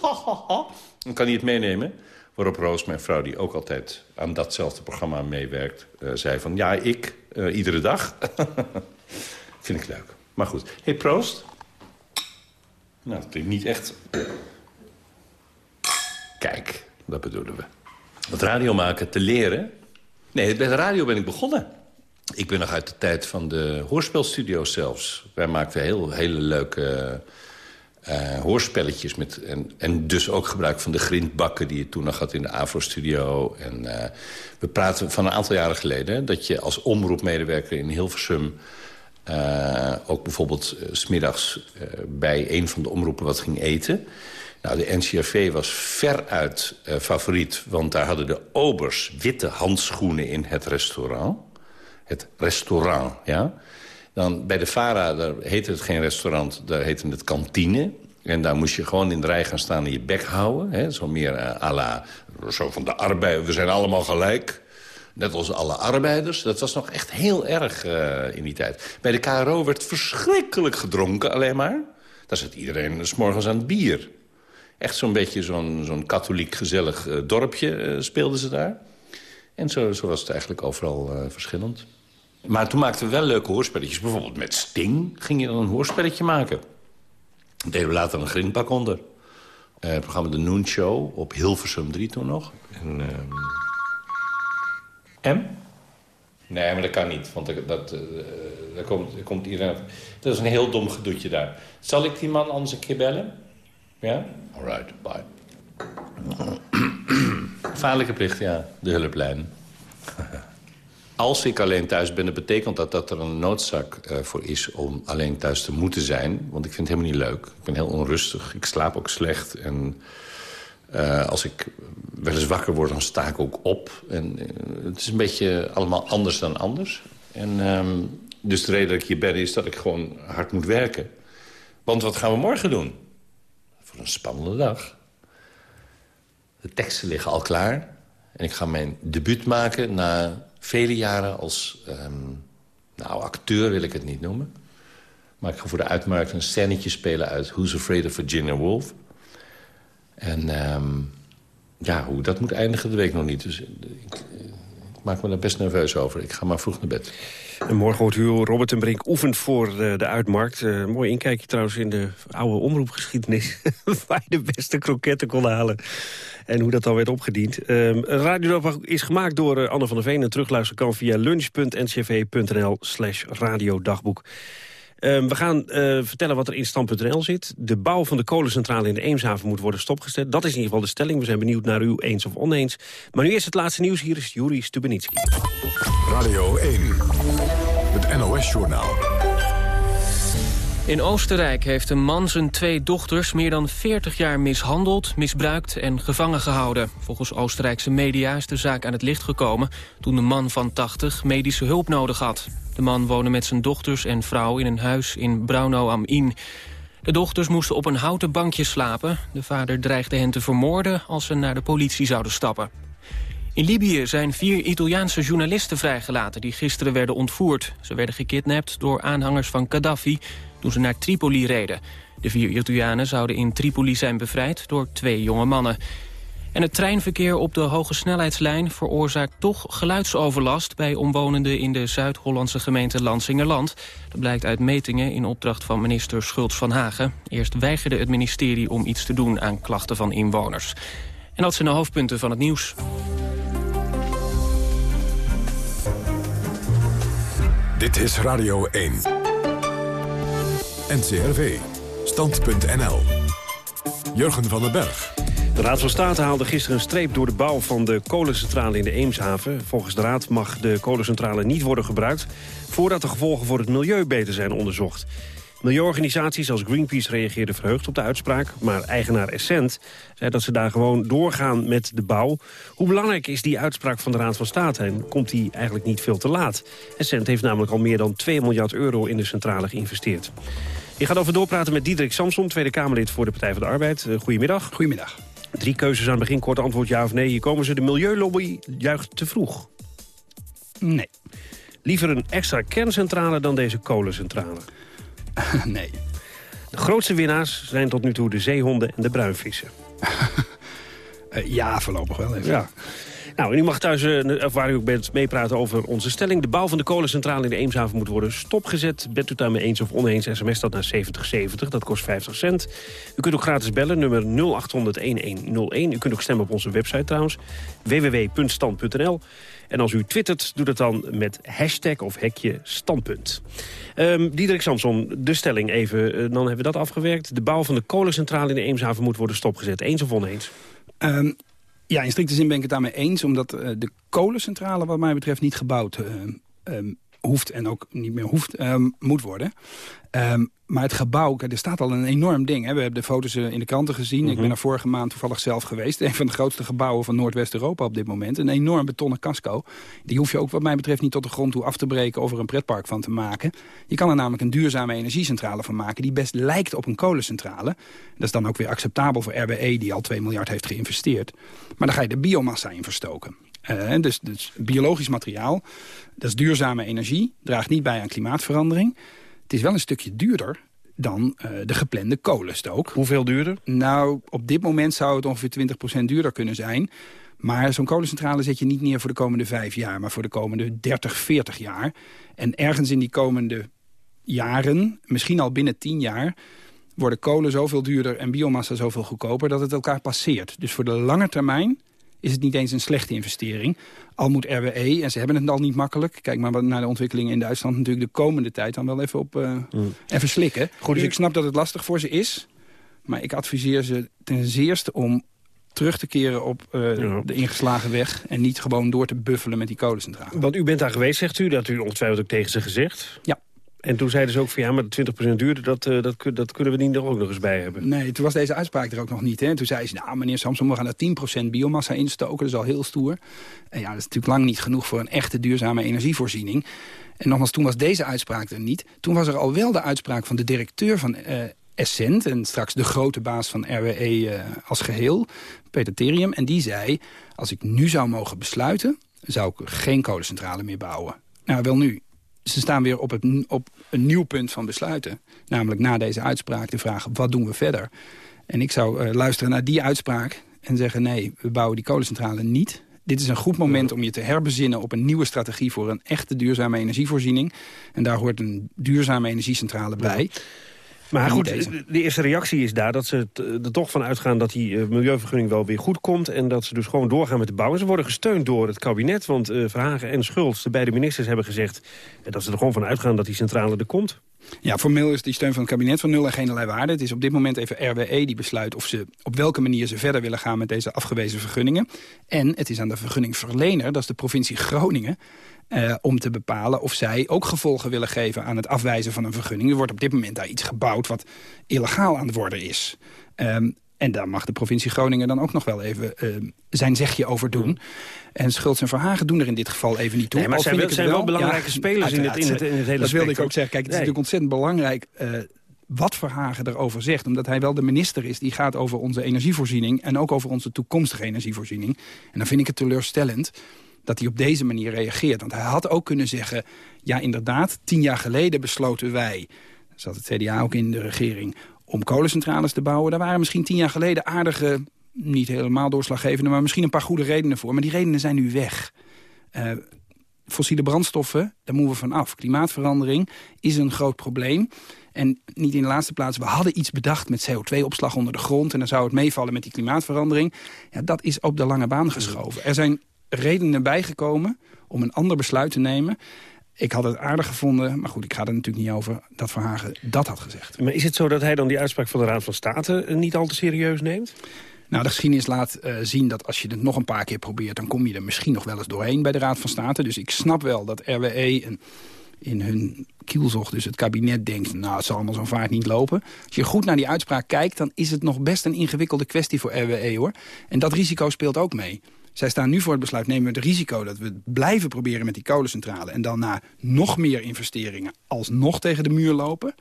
Dan kan hij het meenemen. Waarop Roos, mijn vrouw, die ook altijd aan datzelfde programma meewerkt... Uh, zei van, ja, ik, uh, iedere dag. Vind ik leuk. Maar goed. hey, proost. Nou, dat klinkt niet echt... Kijk, dat bedoelen we. Wat radio maken te leren... Nee, bij de radio ben ik begonnen. Ik ben nog uit de tijd van de hoorspelstudio zelfs. Wij maakten heel, hele leuke uh, hoorspelletjes. Met, en, en dus ook gebruik van de grindbakken die je toen nog had in de AVRO-studio. En uh, we praten van een aantal jaren geleden... dat je als omroepmedewerker in Hilversum... Uh, ook bijvoorbeeld smiddags bij een van de omroepen wat ging eten. Nou, de NCRV was veruit favoriet, want daar hadden de obers witte handschoenen in het restaurant. Het restaurant, ja. Dan bij de VARA, daar heette het geen restaurant, daar heette het kantine. En daar moest je gewoon in de rij gaan staan en je bek houden. Hè? Zo meer uh, à la, zo van de arbeid, we zijn allemaal gelijk. Net als alle arbeiders. Dat was nog echt heel erg uh, in die tijd. Bij de KRO werd verschrikkelijk gedronken alleen maar. Daar zit iedereen s morgens aan het bier. Echt zo'n beetje zo'n zo'n katholiek gezellig uh, dorpje speelden ze daar. En zo, zo was het eigenlijk overal verschillend. Maar toen maakten we wel leuke hoorspelletjes. Bijvoorbeeld met Sting ging je dan een hoorspelletje maken. Daar deden we later een grindbak onder. Het programma De Noon Show op Hilversum 3 toen nog. En, M? Nee, maar dat kan niet, want dat, dat, uh, daar komt, komt iedereen... Dat is een heel dom gedoetje daar. Zal ik die man anders een keer bellen? Ja? Alright, bye. Vaarlijke plicht, ja. De hulplijn. Als ik alleen thuis ben, dat betekent dat dat er een noodzak uh, voor is om alleen thuis te moeten zijn. Want ik vind het helemaal niet leuk. Ik ben heel onrustig. Ik slaap ook slecht. En uh, als ik wel eens wakker word, dan sta ik ook op. En uh, het is een beetje allemaal anders dan anders. En um, dus de reden dat ik hier ben is dat ik gewoon hard moet werken. Want wat gaan we morgen doen? Voor een spannende dag. De teksten liggen al klaar. En ik ga mijn debuut maken na vele jaren als... Um, nou, acteur wil ik het niet noemen. Maar ik ga voor de uitmarkt een scènetje spelen uit Who's Afraid of Virginia Woolf. En um, ja, hoe dat moet eindigen, dat weet ik nog niet. Dus ik, ik, maak me daar best nerveus over. Ik ga maar vroeg naar bed. En morgen hoort u Robert en Brink oefent voor de, de uitmarkt. Mooi inkijkje trouwens in de oude omroepgeschiedenis... waar je de beste kroketten kon halen. En hoe dat dan werd opgediend. Uh, Radio is gemaakt door Anne van der Veen. En terugluisteren kan via lunch.ncv.nl slash radiodagboek. Uh, we gaan uh, vertellen wat er in stand.nl zit. De bouw van de kolencentrale in de Eemshaven moet worden stopgezet. Dat is in ieder geval de stelling. We zijn benieuwd naar u eens of oneens. Maar nu is het laatste nieuws. Hier is Juri Stubenitski. Radio 1, het NOS-journaal. In Oostenrijk heeft een man zijn twee dochters meer dan 40 jaar mishandeld, misbruikt en gevangen gehouden. Volgens Oostenrijkse media is de zaak aan het licht gekomen toen de man van 80 medische hulp nodig had. De man woonde met zijn dochters en vrouw in een huis in Braunau am Inn. De dochters moesten op een houten bankje slapen. De vader dreigde hen te vermoorden als ze naar de politie zouden stappen. In Libië zijn vier Italiaanse journalisten vrijgelaten die gisteren werden ontvoerd. Ze werden gekidnapt door aanhangers van Gaddafi toen ze naar Tripoli reden. De vier Italianen zouden in Tripoli zijn bevrijd door twee jonge mannen. En het treinverkeer op de hoge snelheidslijn veroorzaakt toch geluidsoverlast bij omwonenden in de Zuid-Hollandse gemeente Lansingerland. Dat blijkt uit metingen in opdracht van minister Schultz van Hagen. Eerst weigerde het ministerie om iets te doen aan klachten van inwoners. En dat zijn de hoofdpunten van het nieuws. Dit is Radio 1. NCRV. Stand.nl. Jurgen van den Berg. De Raad van State haalde gisteren een streep door de bouw van de kolencentrale in de Eemshaven. Volgens de Raad mag de kolencentrale niet worden gebruikt... voordat de gevolgen voor het milieu beter zijn onderzocht. Milieuorganisaties als Greenpeace reageerden verheugd op de uitspraak... maar eigenaar Essent zei dat ze daar gewoon doorgaan met de bouw. Hoe belangrijk is die uitspraak van de Raad van State... en komt die eigenlijk niet veel te laat? Essent heeft namelijk al meer dan 2 miljard euro in de centrale geïnvesteerd. Je gaat over doorpraten met Diederik Samson, Tweede Kamerlid voor de Partij van de Arbeid. Uh, goedemiddag. Goedemiddag. Drie keuzes aan het begin, kort antwoord ja of nee. Hier komen ze. De milieulobby juicht te vroeg. Nee. Liever een extra kerncentrale dan deze kolencentrale? nee. De grootste winnaars zijn tot nu toe de zeehonden en de bruinvissen. uh, ja, voorlopig wel even. Ja. Nou, en u mag thuis, uh, waar u ook bent, meepraten over onze stelling. De bouw van de kolencentrale in de Eemshaven moet worden stopgezet. Bent u daarmee eens of oneens, sms dat naar 7070. Dat kost 50 cent. U kunt ook gratis bellen, nummer 0800-1101. U kunt ook stemmen op onze website trouwens. www.stand.nl. En als u twittert, doe dat dan met hashtag of hekje standpunt. Um, Diederik Samson, de stelling even, uh, dan hebben we dat afgewerkt. De bouw van de kolencentrale in de Eemshaven moet worden stopgezet. Eens of oneens? Um, ja, in strikte zin ben ik het daarmee eens. Omdat uh, de kolencentrale wat mij betreft niet gebouwd um, hoeft en ook niet meer hoeft, um, moet worden. Um, maar het gebouw, er staat al een enorm ding. Hè. We hebben de foto's uh, in de kranten gezien. Mm -hmm. Ik ben er vorige maand toevallig zelf geweest. Een van de grootste gebouwen van Noordwest-Europa op dit moment. Een enorm betonnen casco. Die hoef je ook wat mij betreft niet tot de grond toe af te breken... of er een pretpark van te maken. Je kan er namelijk een duurzame energiecentrale van maken... die best lijkt op een kolencentrale. Dat is dan ook weer acceptabel voor RWE... die al 2 miljard heeft geïnvesteerd. Maar dan ga je de biomassa in verstoken. Uh, dus, dus biologisch materiaal, dat is duurzame energie... draagt niet bij aan klimaatverandering... Het is wel een stukje duurder dan uh, de geplande kolenstook. Hoeveel duurder? Nou, op dit moment zou het ongeveer 20% duurder kunnen zijn. Maar zo'n kolencentrale zet je niet neer voor de komende vijf jaar... maar voor de komende 30, 40 jaar. En ergens in die komende jaren, misschien al binnen 10 jaar... worden kolen zoveel duurder en biomassa zoveel goedkoper... dat het elkaar passeert. Dus voor de lange termijn is het niet eens een slechte investering. Al moet RWE, en ze hebben het al niet makkelijk... kijk maar naar de ontwikkelingen in Duitsland... natuurlijk de komende tijd dan wel even, op, uh, mm. even slikken. Goed, dus ik snap dat het lastig voor ze is... maar ik adviseer ze ten zeerste om terug te keren op uh, ja. de ingeslagen weg... en niet gewoon door te buffelen met die kolencentrale. Want u bent daar geweest, zegt u, dat u ongetwijfeld ook tegen ze gezegd. Ja. En toen zeiden ze ook van ja, maar de 20% duurder, dat, uh, dat, dat kunnen we niet er ook nog eens bij hebben. Nee, toen was deze uitspraak er ook nog niet. Hè. Toen zei ze, nou meneer Samson, we gaan er 10% biomassa instoken. Dat is al heel stoer. En ja, dat is natuurlijk lang niet genoeg voor een echte duurzame energievoorziening. En nogmaals, toen was deze uitspraak er niet. Toen was er al wel de uitspraak van de directeur van uh, Essent... en straks de grote baas van RWE uh, als geheel, Peter Terium. En die zei, als ik nu zou mogen besluiten... zou ik geen kolencentrale meer bouwen. Nou, wel nu ze staan weer op, het, op een nieuw punt van besluiten. Namelijk na deze uitspraak de vraag, wat doen we verder? En ik zou uh, luisteren naar die uitspraak en zeggen... nee, we bouwen die kolencentrale niet. Dit is een goed moment om je te herbezinnen op een nieuwe strategie... voor een echte duurzame energievoorziening. En daar hoort een duurzame energiecentrale bij. Ja. Maar goed, de eerste reactie is daar dat ze er toch van uitgaan... dat die uh, milieuvergunning wel weer goed komt... en dat ze dus gewoon doorgaan met de bouw. En ze worden gesteund door het kabinet, want uh, Verhagen en Schultz... de beide ministers hebben gezegd dat ze er gewoon van uitgaan... dat die centrale er komt. Ja, formeel is die steun van het kabinet van nul en geen waarde. Het is op dit moment even RWE die besluit of ze, op welke manier ze verder willen gaan... met deze afgewezen vergunningen. En het is aan de vergunningverlener, dat is de provincie Groningen... Uh, om te bepalen of zij ook gevolgen willen geven aan het afwijzen van een vergunning. Er wordt op dit moment daar iets gebouwd wat illegaal aan het worden is. Um, en daar mag de provincie Groningen dan ook nog wel even uh, zijn zegje over doen. En Schultz en Verhagen doen er in dit geval even niet toe. Nee, maar zijn, wel, zijn wel, wel belangrijke ja, spelers in het, in, het, in het hele Dat wilde ik ook zeggen. Kijk, het is natuurlijk ontzettend belangrijk... Uh, wat Verhagen erover zegt. Omdat hij wel de minister is die gaat over onze energievoorziening... en ook over onze toekomstige energievoorziening. En dan vind ik het teleurstellend dat hij op deze manier reageert. Want hij had ook kunnen zeggen... ja, inderdaad, tien jaar geleden besloten wij... zat het CDA ook in de regering... om kolencentrales te bouwen. Daar waren misschien tien jaar geleden aardige... niet helemaal doorslaggevende, maar misschien een paar goede redenen voor. Maar die redenen zijn nu weg. Uh, fossiele brandstoffen, daar moeten we van af. Klimaatverandering is een groot probleem. En niet in de laatste plaats, we hadden iets bedacht met CO2-opslag onder de grond... en dan zou het meevallen met die klimaatverandering. Ja, dat is op de lange baan geschoven. Er zijn redenen bijgekomen om een ander besluit te nemen. Ik had het aardig gevonden, maar goed, ik ga er natuurlijk niet over... dat Verhagen dat had gezegd. Maar is het zo dat hij dan die uitspraak van de Raad van State... niet al te serieus neemt? Nou, de geschiedenis laat uh, zien dat als je het nog een paar keer probeert... dan kom je er misschien nog wel eens doorheen bij de Raad van State. Dus ik snap wel dat RWE een in hun kielzocht. Dus het kabinet denkt, nou, het zal allemaal zo'n vaart niet lopen. Als je goed naar die uitspraak kijkt, dan is het nog best een ingewikkelde kwestie voor RWE, hoor. En dat risico speelt ook mee. Zij staan nu voor het besluit, nemen we het risico dat we blijven proberen met die kolencentrale... en dan na nog meer investeringen alsnog tegen de muur lopen...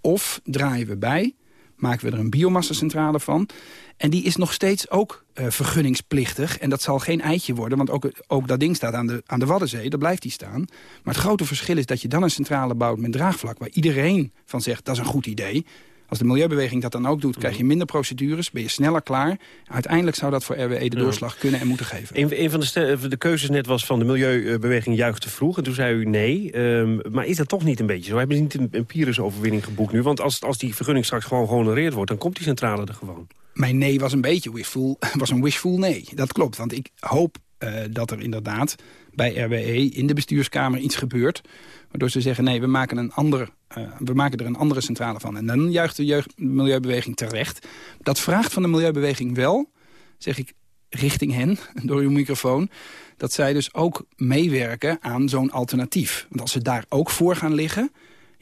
of draaien we bij, maken we er een biomassacentrale van... En die is nog steeds ook uh, vergunningsplichtig. En dat zal geen eitje worden, want ook, ook dat ding staat aan de, aan de Waddenzee. Daar blijft die staan. Maar het grote verschil is dat je dan een centrale bouwt met draagvlak... waar iedereen van zegt, dat is een goed idee. Als de milieubeweging dat dan ook doet, krijg je minder procedures, ben je sneller klaar. Uiteindelijk zou dat voor RWE de doorslag kunnen en moeten geven. Een, een van de, de keuzes net was van de milieubeweging juicht te vroeg. En toen zei u nee. Um, maar is dat toch niet een beetje zo? Hebben ze niet een, een Pyrrhus-overwinning geboekt nu? Want als, als die vergunning straks gewoon gehonoreerd wordt... dan komt die centrale er gewoon. Mijn nee was een beetje wishful, was een wishful nee. Dat klopt, want ik hoop uh, dat er inderdaad bij RWE in de bestuurskamer iets gebeurt... waardoor ze zeggen, nee, we maken, een andere, uh, we maken er een andere centrale van. En dan juicht de jeugd, milieubeweging terecht. Dat vraagt van de milieubeweging wel, zeg ik richting hen, door uw microfoon... dat zij dus ook meewerken aan zo'n alternatief. Want als ze daar ook voor gaan liggen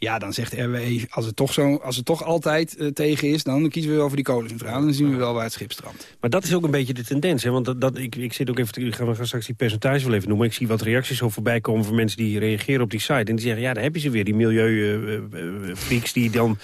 ja, dan zegt RWE, als het toch, zo, als het toch altijd uh, tegen is... dan kiezen we wel voor die kolencentrale. En dan zien we wel waar het schip strandt. Maar dat is ook een beetje de tendens. Hè? Want dat, dat, ik, ik zit ook even... Ik ga straks die percentage wel even noemen. Ik zie wat reacties zo voorbij komen van mensen die reageren op die site. En die zeggen, ja, daar heb je ze weer. Die milieufreaks die dan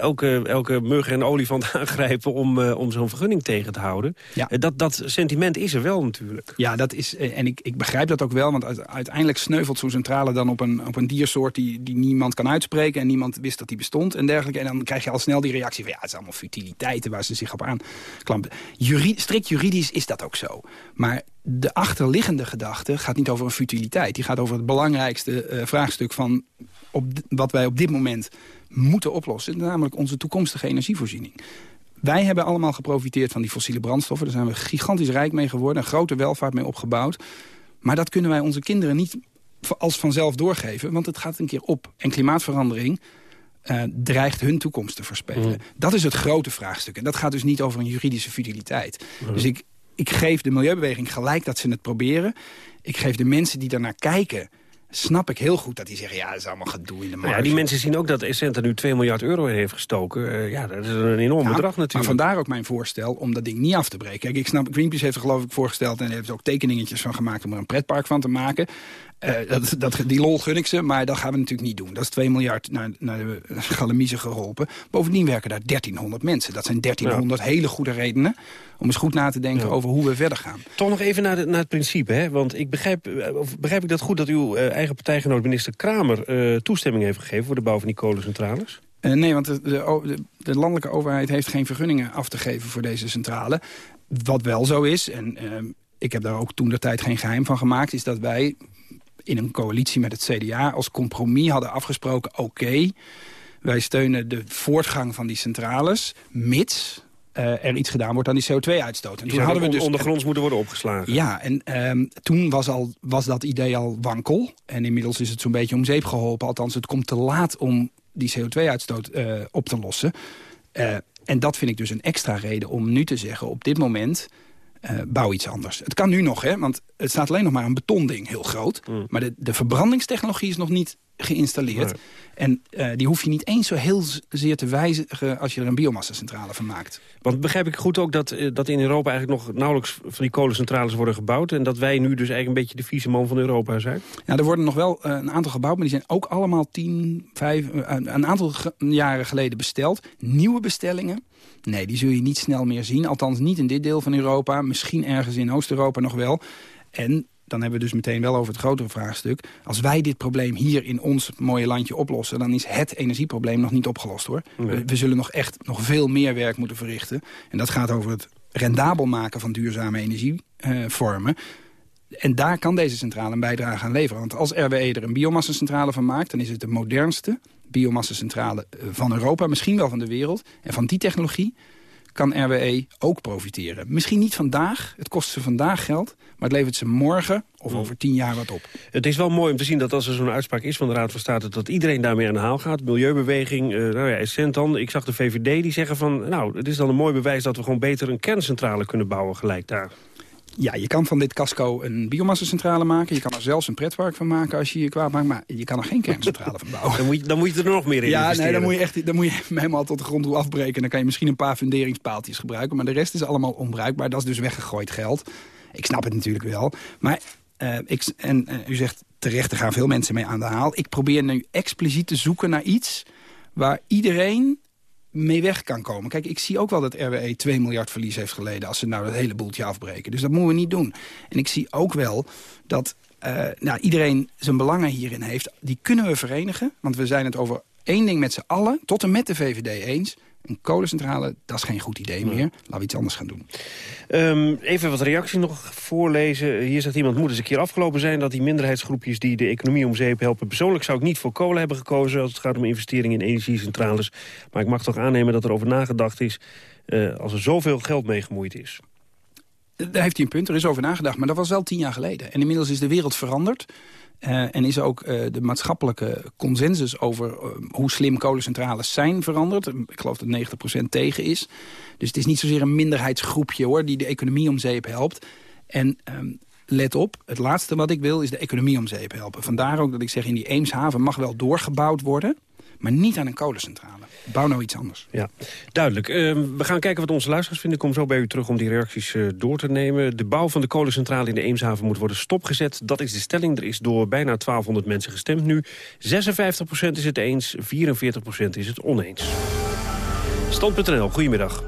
elke, elke mug en olifant aangrijpen... om, uh, om zo'n vergunning tegen te houden. Ja. Dat, dat sentiment is er wel natuurlijk. Ja, dat is, en ik, ik begrijp dat ook wel. Want uiteindelijk sneuvelt zo'n centrale dan op een, op een diersoort... die, die niemand kan uitspreken en niemand wist dat die bestond en dergelijke. En dan krijg je al snel die reactie van ja, het is allemaal futiliteiten waar ze zich op aanklampen. Jurid, strikt juridisch is dat ook zo. Maar de achterliggende gedachte gaat niet over een futiliteit. Die gaat over het belangrijkste uh, vraagstuk van op, wat wij op dit moment moeten oplossen. Namelijk onze toekomstige energievoorziening. Wij hebben allemaal geprofiteerd van die fossiele brandstoffen. Daar zijn we gigantisch rijk mee geworden. Een grote welvaart mee opgebouwd. Maar dat kunnen wij onze kinderen niet als vanzelf doorgeven, want het gaat een keer op. En klimaatverandering uh, dreigt hun toekomst te verspelen. Mm. Dat is het grote vraagstuk. En dat gaat dus niet over een juridische fideliteit. Mm. Dus ik, ik geef de milieubeweging gelijk dat ze het proberen. Ik geef de mensen die daarnaar kijken snap ik heel goed dat die zeggen... ja, dat is allemaal gedoe in de markt. ja, die mensen zien ook dat Essent nu 2 miljard euro in heeft gestoken. Uh, ja, dat is een enorm bedrag natuurlijk. Maar vandaar ook mijn voorstel om dat ding niet af te breken. Kijk, ik snap, Greenpeace heeft er geloof ik voorgesteld... en heeft er ook tekeningetjes van gemaakt om er een pretpark van te maken. Uh, dat, dat, die lol gun ik ze, maar dat gaan we natuurlijk niet doen. Dat is 2 miljard naar, naar de galamiezen geholpen. Bovendien werken daar 1300 mensen. Dat zijn 1300 hele goede redenen om eens goed na te denken ja. over hoe we verder gaan. Toch nog even naar, de, naar het principe, hè? want ik begrijp, of begrijp ik dat goed... dat uw uh, eigen partijgenoot minister Kramer uh, toestemming heeft gegeven... voor de bouw van die kolencentrales? Uh, nee, want de, de, de, landelijke overheid heeft geen vergunningen af te geven voor deze centrale. Wat wel zo is, en ik heb daar ook toen de tijd geen geheim van gemaakt... is dat wij in een coalitie met het CDA als compromis hadden afgesproken... oké, okay, wij steunen de voortgang van die centrales, mits uh, er iets gedaan wordt aan die CO2-uitstoot. En toen hadden we dus ondergronds moeten worden opgeslagen. Ja, en um, toen was, al, was dat idee al wankel. En inmiddels is het zo'n beetje om zeep geholpen. Althans, het komt te laat om die CO2-uitstoot uh, op te lossen. Uh, en dat vind ik dus een extra reden om nu te zeggen... op dit moment uh, bouw iets anders. Het kan nu nog, hè, want het staat alleen nog maar een betonding, heel groot. Mm. Maar de, de verbrandingstechnologie is nog niet geïnstalleerd. Nee. En uh, die hoef je niet eens zo heel zeer te wijzigen als je er een biomassacentrale van maakt. Want begrijp ik goed ook dat, uh, dat in Europa eigenlijk nog nauwelijks van die kolencentrales worden gebouwd... en dat wij nu dus eigenlijk een beetje de vieze man van Europa zijn? Ja, er worden nog wel uh, een aantal gebouwd, maar die zijn ook allemaal tien, vijf, een aantal jaren geleden besteld. Nieuwe bestellingen. Nee, die zul je niet snel meer zien. Althans niet in dit deel van Europa. Misschien ergens in Oost-Europa nog wel. En dan hebben we dus meteen wel over het grotere vraagstuk. Als wij dit probleem hier in ons mooie landje oplossen... dan is het energieprobleem nog niet opgelost, hoor. Nee. We, we, zullen nog echt nog veel meer werk moeten verrichten. En dat gaat over het rendabel maken van duurzame energievormen. Uh, en daar kan deze centrale een bijdrage aan leveren. Want als RWE er een biomassacentrale van maakt... dan is het de modernste biomassacentrale van Europa, misschien wel van de wereld. En van die technologie kan RWE ook profiteren. Misschien niet vandaag, het kost ze vandaag geld... maar het levert ze morgen of over tien jaar wat op. Het is wel mooi om te zien dat als er zo'n uitspraak is van de Raad van State... dat iedereen daarmee aan de haal gaat. Milieubeweging, uh, nou ja, Essent dan. Ik zag de VVD die zeggen van... nou, het is dan een mooi bewijs dat we gewoon beter een kerncentrale kunnen bouwen gelijk daar. Ja, je kan van dit casco een biomassacentrale maken. Je kan er zelfs een pretpark van maken als je je kwaad maakt. Maar je kan er geen kerncentrale van bouwen. Dan moet, je, dan moet je er nog meer in Ja, investeren. nee, dan moet je echt dan moet je hem helemaal tot de grond toe afbreken. Dan kan je misschien een paar funderingspaaltjes gebruiken. Maar de rest is allemaal onbruikbaar. Dat is dus weggegooid geld. Ik snap het natuurlijk wel. Maar eh, ik, en u zegt terecht, er gaan veel mensen mee aan de haal. Ik probeer nu expliciet te zoeken naar iets waar iedereen mee weg kan komen. Kijk, ik zie ook wel dat RWE 2 miljard verlies heeft geleden... als ze nou dat hele boeltje afbreken. Dus dat moeten we niet doen. En ik zie ook wel dat eh, nou, iedereen zijn belangen hierin heeft. Die kunnen we verenigen, want we zijn het over één ding met z'n allen... tot en met de VVD eens. Een kolencentrale, dat is geen goed idee meer. Laten we iets anders gaan doen. Ehm, even wat reacties nog voorlezen. Hier zegt iemand, moet eens een keer afgelopen zijn... dat die minderheidsgroepjes die de economie om zeep helpen... persoonlijk zou ik niet voor kolen hebben gekozen... als het gaat om investeringen in energiecentrales. Maar ik mag toch aannemen dat er over nagedacht is... eh, als er zoveel geld mee gemoeid is. Daar heeft hij een punt, er is over nagedacht. Maar dat was wel tien jaar geleden. En inmiddels is de wereld veranderd. Uh, en is ook uh, de maatschappelijke consensus over uh, hoe slim kolencentrales zijn veranderd. Ik geloof dat 90% tegen is. Dus het is niet zozeer een minderheidsgroepje hoor, die de economie om zeep helpt. En um, let op, het laatste wat ik wil is de economie om zeep helpen. Vandaar ook dat ik zeg in die Eemshaven mag wel doorgebouwd worden... maar niet aan een kolencentrale. Bouw nou iets anders. Ja, duidelijk. Uh, we gaan kijken wat onze luisteraars vinden. Ik kom zo bij u terug om die reacties uh, door te nemen. De bouw van de kolencentrale in de Eemshaven moet worden stopgezet. Dat is de stelling. Er is door bijna 1200 mensen gestemd nu. 56% is het eens, 44% is het oneens. Stand.nl, goedemiddag.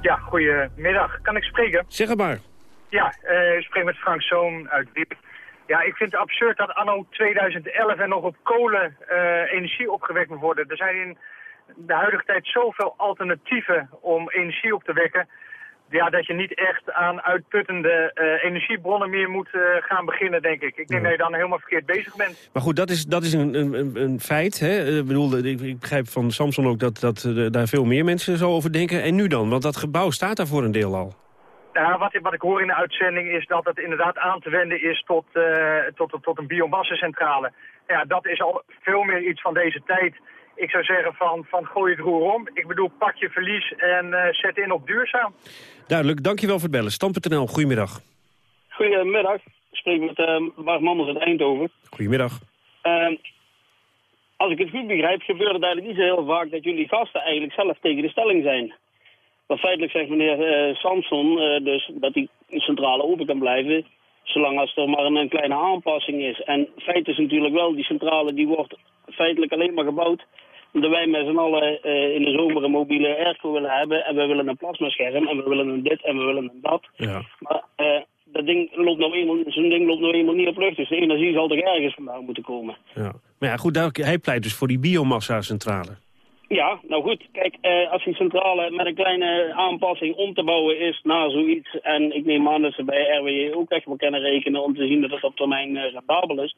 Ja, goedemiddag. Kan ik spreken? Zeg het maar. Ja, uh, ik spreek met Frank Zoon uit Diep. Ja, ik vind het absurd dat anno 2011 er nog op kolen uh, energie opgewekt moet worden. Er zijn in de huidige tijd zoveel alternatieven om energie op te wekken. Ja, dat je niet echt aan uitputtende uh, energiebronnen meer moet uh, gaan beginnen, denk ik. Ik denk ja. dat je dan helemaal verkeerd bezig bent. Maar goed, dat is, dat is een, een, een feit. Hè? Ik, bedoel, ik, ik begrijp van Samson ook dat, dat daar veel meer mensen zo over denken. En nu dan? Want dat gebouw staat daar voor een deel al. Nou, wat, wat ik hoor in de uitzending is dat het inderdaad aan te wenden is tot, uh, tot, tot een biomassacentrale. Ja, dat is al veel meer iets van deze tijd. Ik zou zeggen van, van gooi het roer om. Ik bedoel, pak je verlies en uh, zet in op duurzaam. Duidelijk, dankjewel voor het bellen. Stam.nl, goedemiddag. Goedemiddag, ik spreek met uh, Bart Manders uit Eindhoven. Goedemiddag. Uh, als ik het goed begrijp, gebeurt het eigenlijk niet zo heel vaak dat jullie gasten eigenlijk zelf tegen de stelling zijn. Maar feitelijk zegt meneer uh, Samson uh, dus dat die centrale open kan blijven, zolang als er maar een, een, kleine aanpassing is. En feit is natuurlijk wel, die centrale die wordt feitelijk alleen maar gebouwd omdat wij met z'n allen uh, in de zomer een mobiele airco willen hebben en we willen een plasmascherm en we willen een dit en we willen een dat. Ja. Maar dat ding loopt nou eenmaal, zo'n ding loopt nou eenmaal niet op lucht, dus de energie zal toch ergens vandaan moeten komen. Ja. Maar ja, goed, hij pleit dus voor die biomassa-centrale. Ja, nou goed. Kijk, eh, als die centrale met een kleine aanpassing om te bouwen is naar zoiets... en ik neem aan dat ze bij RWE ook echt wel kunnen rekenen om te zien dat het op termijn uh, rendabel is...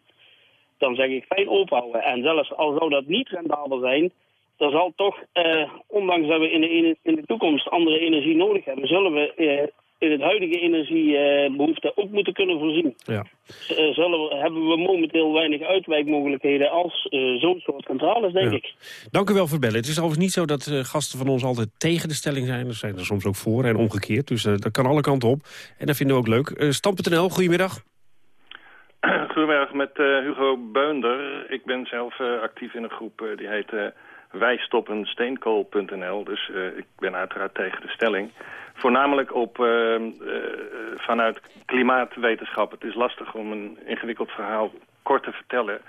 dan zeg ik fijn ophouden. En zelfs al zou dat niet rendabel zijn... dan zal toch, uh, ondanks dat we in de, in de toekomst andere energie nodig hebben... zullen we in het huidige energiebehoefte ook moeten kunnen voorzien. Ja. Uh, zullen we, hebben we momenteel weinig uitwijkmogelijkheden als uh, zo'n soort centrales, denk ja. ik. Dank u wel voor het bellen. Het is overigens niet zo dat uh, gasten van ons altijd tegen de stelling zijn. Er zijn er soms ook voor en omgekeerd. Dus dat kan alle kanten op. En dat vinden we ook leuk. Stam.nl, goedemiddag. Goedemiddag, met Hugo Beunder. Ik ben zelf actief in een groep die heet wij stoppen steenkool.nl. Dus uh, ik ben uiteraard tegen de stelling. Voornamelijk op, uh, uh, vanuit klimaatwetenschap. Het is lastig om een ingewikkeld verhaal kort te vertellen.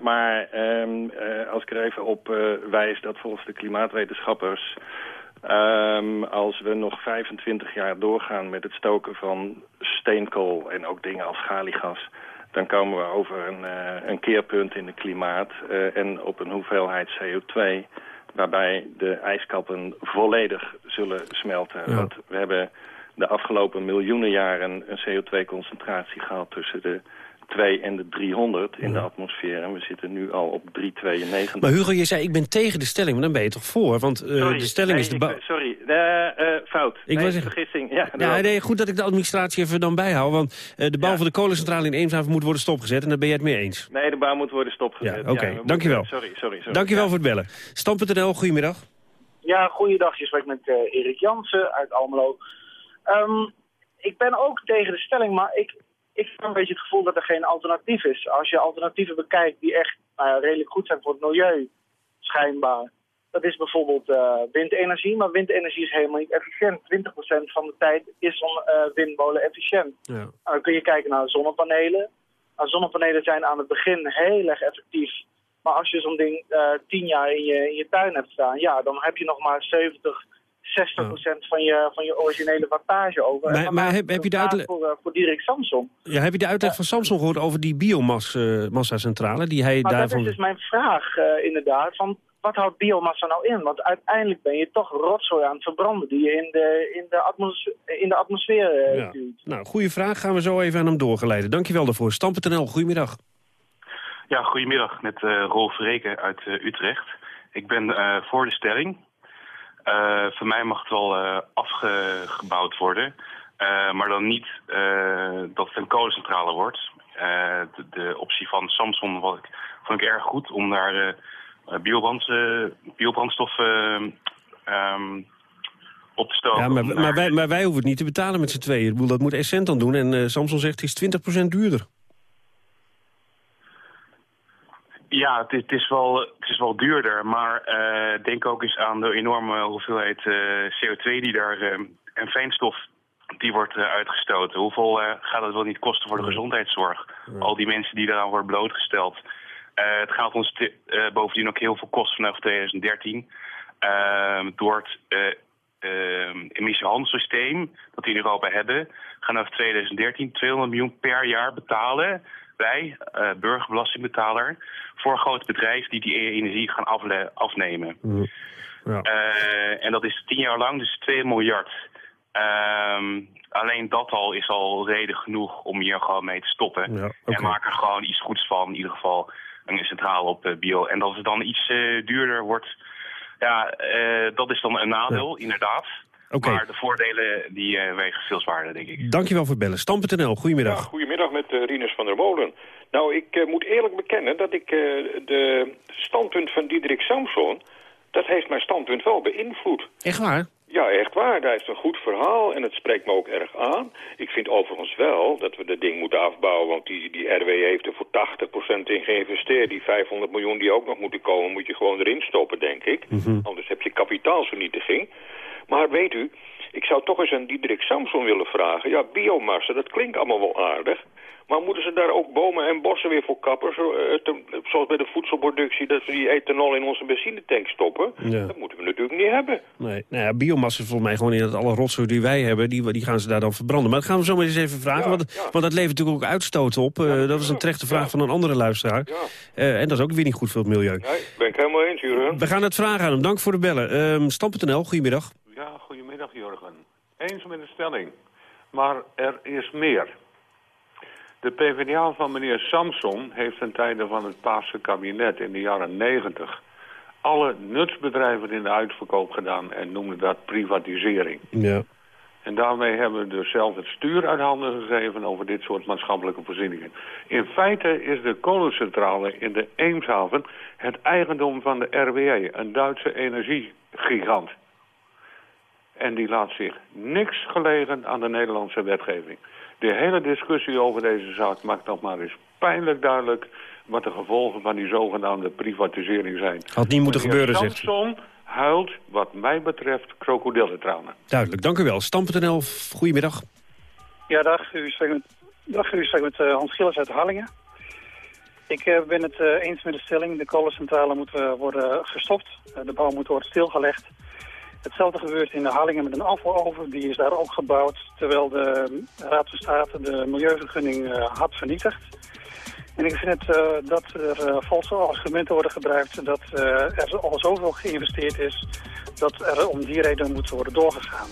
maar ehm, als ik er even op wijs dat volgens de klimaatwetenschappers... Um, als we nog 25 jaar doorgaan met het stoken van steenkool en ook dingen als schaliegas dan komen we over een, een keerpunt in het klimaat en op een hoeveelheid CO2 waarbij de ijskappen volledig zullen smelten. Ja. Want we hebben de afgelopen miljoenen jaren een CO2-concentratie gehad tussen de 2 en de 300 in de atmosfeer. En we zitten nu al op 392. Maar Hugo, je zei ik ben tegen de stelling, maar dan ben je toch voor? Want uh, sorry, de stelling nee, is de ik, bouw... Sorry, uh, fout. Ik nee, wil zeggen... vergissing. Ja, ja nee, goed dat ik de administratie even dan bijhoud. Want uh, de bouw ja. van de kolencentrale in Eemshaven moet worden stopgezet. En daar ben je het mee eens. Nee, de bouw moet worden stopgezet. Ja, Oké, okay. ja, dankjewel. Moeten... Sorry, sorry, sorry. Dankjewel ja. voor het bellen. Stam.nl, goedemiddag. Ja, goeiedag. Je spreekt met Erik Jansen uit Almelo. Ehm, ik ben ook tegen de stelling, maar ik, ik heb een beetje het gevoel dat er geen alternatief is. Als je alternatieven bekijkt die echt nou redelijk goed zijn voor het milieu, schijnbaar. Dat is bijvoorbeeld eh, windenergie, maar windenergie is helemaal niet efficiënt. 20% van de tijd is zo'n eh, windmolen efficiënt. Ja. Nou, dan kun je kijken naar zonnepanelen. Nou, zonnepanelen zijn aan het begin heel erg effectief. Maar als je zo'n ding eh, tien jaar in je, in je tuin hebt staan, ja, dan heb je nog maar 70, 60 procent van je, van je originele wattage over. Maar- maar heb- heb je de een uitle- vraag voor, eh, voor Dirk Samson. Ja, heb je de uitleg van Samson gehoord over die biomassa-centrale? die hij Maar dat daarvan... is dus mijn vraag eh, inderdaad. Van, wat houdt biomassa nou in? Want uiteindelijk ben je toch rotzooi aan het verbranden die je in de, in de, atmos in de atmosfeer eh, Ja. duwt. Nou, goede vraag. Gaan we zo even aan hem doorgeleiden. Dankjewel daarvoor. Stam.nl, goedemiddag. Ja, goedemiddag met eh Rolf Reken uit eh, Utrecht. Ik ben eh, voor de stelling. Eh, voor mij mag het wel eh, afgebouwd worden. Eh, maar dan niet dat het een kolencentrale wordt. De, de optie van Samsung vond ik, vond ik erg goed om daar biobrand, biobrandstof eh, ehm, op te stoken. Ja, maar, maar, wij, wij hoeven het niet te betalen met z'n tweeën. Dat moet Essent dan doen. En Samson zegt het is 20% duurder. Ja, het is, het is, wel, het is wel duurder, maar eh, denk ook eens aan de enorme hoeveelheid eh, CO2 die daar eh, en fijnstof die wordt uitgestoten. Hoeveel gaat het wel niet kosten voor de gezondheidszorg? Al die mensen die daaraan worden blootgesteld. Het gaat ons te- bovendien ook heel veel kosten vanaf 2013. eh, door het eh, eh, emissiehandelssysteem dat we in Europa hebben, gaan we vanaf 2013 200 miljoen per jaar betalen. Wij, eh burgerbelastingbetaler, voor grote bedrijven die die energie gaan afnemen. Ja. Eh, en dat is tien jaar lang, dus 2 miljard. Ehm, alleen dat al is al reden genoeg om hier gewoon mee te stoppen. Ja, En maak er gewoon iets goeds van, in ieder geval een centrale op eh, bio. En dat het dan iets duurder wordt, ja, dat is dan een nadeel, inderdaad. Oké. Maar de voordelen die eh, wegen veel zwaarder, denk ik. Dankjewel voor het bellen. Stam.nl, goedemiddag. Goedemiddag met eh, Rinus van der Molen. Nou, ik eh, moet eerlijk bekennen dat ik eh, de standpunt van Diederik Samson... dat heeft mijn standpunt wel beïnvloed. Echt waar? Ja, echt waar. Hij heeft een goed verhaal en het spreekt me ook erg aan. Ik vind overigens wel dat we dat ding moeten afbouwen... want die, die RW heeft er voor 80% in geïnvesteerd. Die 500 miljoen die ook nog moeten komen... moet je gewoon erin stoppen, denk ik. Anders heb je kapitaalsvernietiging. Maar weet u, ik zou toch eens aan Diederik Samson willen vragen. Ja, biomassa, dat klinkt allemaal wel aardig. Maar moeten ze daar ook bomen en bossen weer voor kappen? Zo, eh, te- zoals bij de voedselproductie, dat we die ethanol in onze benzinetank stoppen? Ja. Dat moeten we natuurlijk niet hebben. Nee, nou ja, biomassa is volgens mij gewoon in het alle rotzooi die wij hebben, die, die gaan ze daar dan verbranden. Maar dat gaan we zo maar eens even vragen, want, want dat levert natuurlijk ook uitstoot op. Eh, dat is een terechte vraag van een andere luisteraar. Eh, en dat is ook weer niet goed voor het milieu. Nee, ben ik helemaal eens, Jurgen. We gaan het vragen aan hem. Dank voor de bellen. Ehm Stam.nl, goedemiddag. Ja, goedemiddag Jurgen. Eens met de stelling. Maar er is meer. De PvdA van meneer Samson heeft ten tijde van het Paarse kabinet in de jaren 90 alle nutsbedrijven in de uitverkoop gedaan en noemde dat privatisering. Ja. En daarmee hebben we dus zelf het stuur uit handen gegeven over dit soort maatschappelijke voorzieningen. In feite is de kolencentrale in de Eemshaven het eigendom van de RWE, een Duitse energiegigant. En die laat zich niks gelegen aan de Nederlandse wetgeving. De hele discussie over deze zaak maakt nog maar eens pijnlijk duidelijk... wat de gevolgen van die zogenaamde privatisering zijn. Had niet moeten gebeuren, zegt u. Huilt, wat mij betreft, krokodillentranen. Duidelijk, dank u wel. Stam.nl, goedemiddag. Ja, dag. U spreekt met, dag, u spreekt met eh, Hans Gillis uit Hallingen. Ik eh, ben het eh, eens met de stelling. De kolencentrale moet worden gestopt. De bouw moet worden stilgelegd. Hetzelfde gebeurt in de Hallingen met een afvalover. Die is daar ook gebouwd terwijl de Raad van State de milieuvergunning eh, had vernietigd. En ik vind het eh, dat er eh, valse argumenten worden gebruikt dat er al zoveel geïnvesteerd is dat er om die reden moet worden doorgegaan.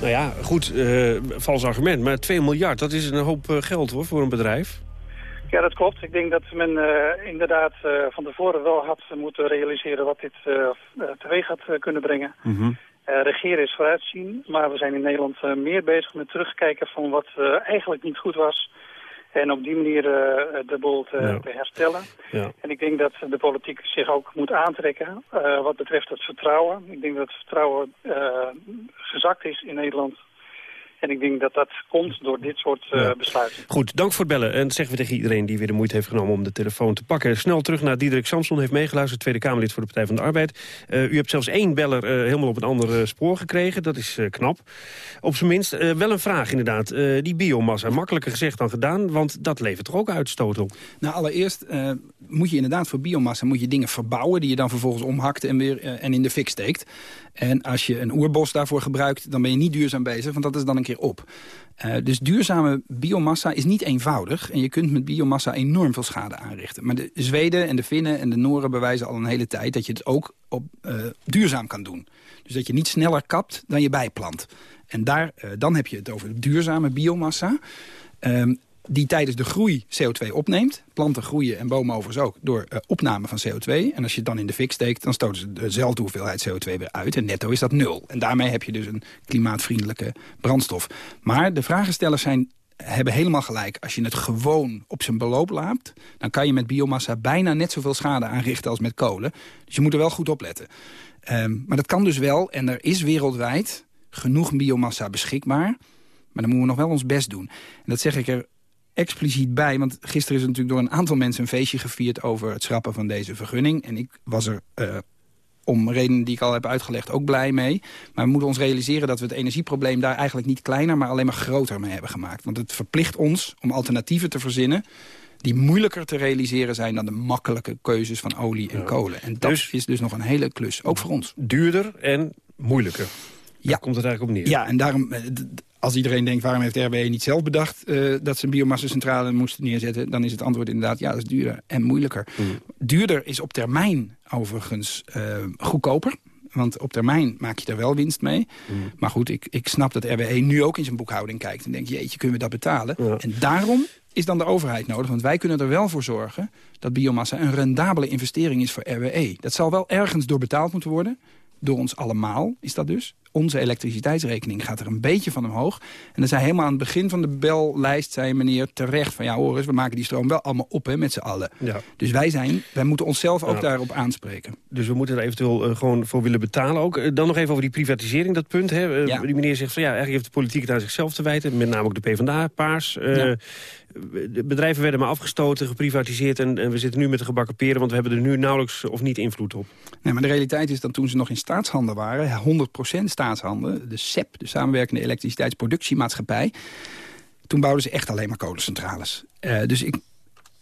Nou ja, goed, vals argument. Maar 2 miljard, dat is een hoop geld hoor, voor een bedrijf. Ja, dat klopt. Ik denk dat men eh, inderdaad eh, van tevoren wel had moeten realiseren wat dit eh, teweeg had kunnen brengen. Eh, regeren is vooruitzien, maar we zijn in Nederland meer bezig met terugkijken van wat eigenlijk niet goed was. En op die manier de boel te, Ja. te herstellen. Ja. En ik denk dat de politiek zich ook moet aantrekken wat betreft het vertrouwen. Ik denk dat het vertrouwen gezakt is in Nederland. En ik denk dat dat komt door dit soort uh, besluiten. Goed, dank voor het bellen. En zeggen we tegen iedereen die weer de moeite heeft genomen om de telefoon te pakken. Snel terug naar Diederik Samson, heeft meegeluisterd, Tweede Kamerlid voor de Partij van de Arbeid. Uh, u hebt zelfs één beller uh, helemaal op een ander spoor gekregen. Dat is knap. Op zijn minst wel een vraag inderdaad. die biomassa, makkelijker gezegd dan gedaan, want dat levert toch ook uitstoot op? Nou, allereerst moet je inderdaad voor biomassa moet je dingen verbouwen... die je dan vervolgens omhakt en weer en in de fik steekt. En als je een oerbos daarvoor gebruikt, dan ben je niet duurzaam bezig, want dat is dan een keer op. Uh, dus duurzame biomassa is niet eenvoudig. En je kunt met biomassa enorm veel schade aanrichten. Maar de Zweden en de Finnen en de Noren bewijzen al een hele tijd... dat je het ook op, uh, duurzaam kan doen. Dus dat je niet sneller kapt dan je bijplant. En daar, uh, dan heb je het over duurzame biomassa. Um, die tijdens de groei CO2 opneemt. Planten groeien en bomen overigens ook door uh, opname van CO2. En als je het dan in de fik steekt, dan stoten ze dezelfde hoeveelheid CO2 weer uit. En netto is dat nul. En daarmee heb je dus een klimaatvriendelijke brandstof. Maar de vragenstellers zijn hebben helemaal gelijk. Als je het gewoon op zijn beloop laat... dan kan je met biomassa bijna net zoveel schade aanrichten als met kolen. Dus je moet er wel goed op letten. Um, maar dat kan dus wel, en er is wereldwijd genoeg biomassa beschikbaar... maar dan moeten we nog wel ons best doen. En dat zeg ik er expliciet bij. Want gisteren is er natuurlijk door een aantal mensen een feestje gevierd... over het schrappen van deze vergunning. En ik was er... Uh, om redenen die ik al heb uitgelegd, ook blij mee. Maar we moeten ons realiseren dat we het energieprobleem... daar eigenlijk niet kleiner, maar alleen maar groter mee hebben gemaakt. Want het verplicht ons om alternatieven te verzinnen die moeilijker te realiseren zijn dan de makkelijke keuzes van olie en kolen. En dat dus, is dus nog een hele klus, ook voor ons. Duurder en moeilijker. Daar ja. komt het eigenlijk op neer. Ja, en daarom, eh, als iedereen denkt, waarom heeft RWE niet zelf bedacht... Uh, dat ze een biomassa-centrale moesten neerzetten... dan is het antwoord inderdaad, ja, dat is duurder en moeilijker. Mm. Duurder is op termijn overigens uh, goedkoper. Want op termijn maak je er wel winst mee. Mm. Maar goed, ik, ik snap dat RWE nu ook in zijn boekhouding kijkt... en denkt, jeetje, kunnen we dat betalen? En daarom is dan de overheid nodig. Want wij kunnen er wel voor zorgen dat biomassa een rendabele investering is voor RWE. Dat zal wel ergens door betaald moeten worden door ons allemaal, is dat dus. Onze elektriciteitsrekening gaat er een beetje van omhoog. En dan zei helemaal aan het begin van de bellijst... zei meneer terecht van ja hoor eens, we maken die stroom wel allemaal op hè, met z'n allen. Ja. Dus wij, zijn, wij moeten onszelf ook daarop aanspreken. Dus we moeten er eventueel uh, gewoon voor willen betalen ook. Uh, dan nog even over die privatisering, dat punt. Hè. Uh, ja. Die meneer zegt van ja, eigenlijk heeft de politiek het aan zichzelf te wijten. Met name ook de PvdA, Paars. De bedrijven werden maar afgestoten, geprivatiseerd... En, en, we zitten nu met de gebakken peren, want we hebben er nu nauwelijks of niet invloed op. Nee, maar de realiteit is dat toen ze nog in staatshanden waren... 100% staatshanden, de SEP, de Samenwerkende Elektriciteitsproductiemaatschappij... toen bouwden ze echt alleen maar kolencentrales. Uh, dus ik,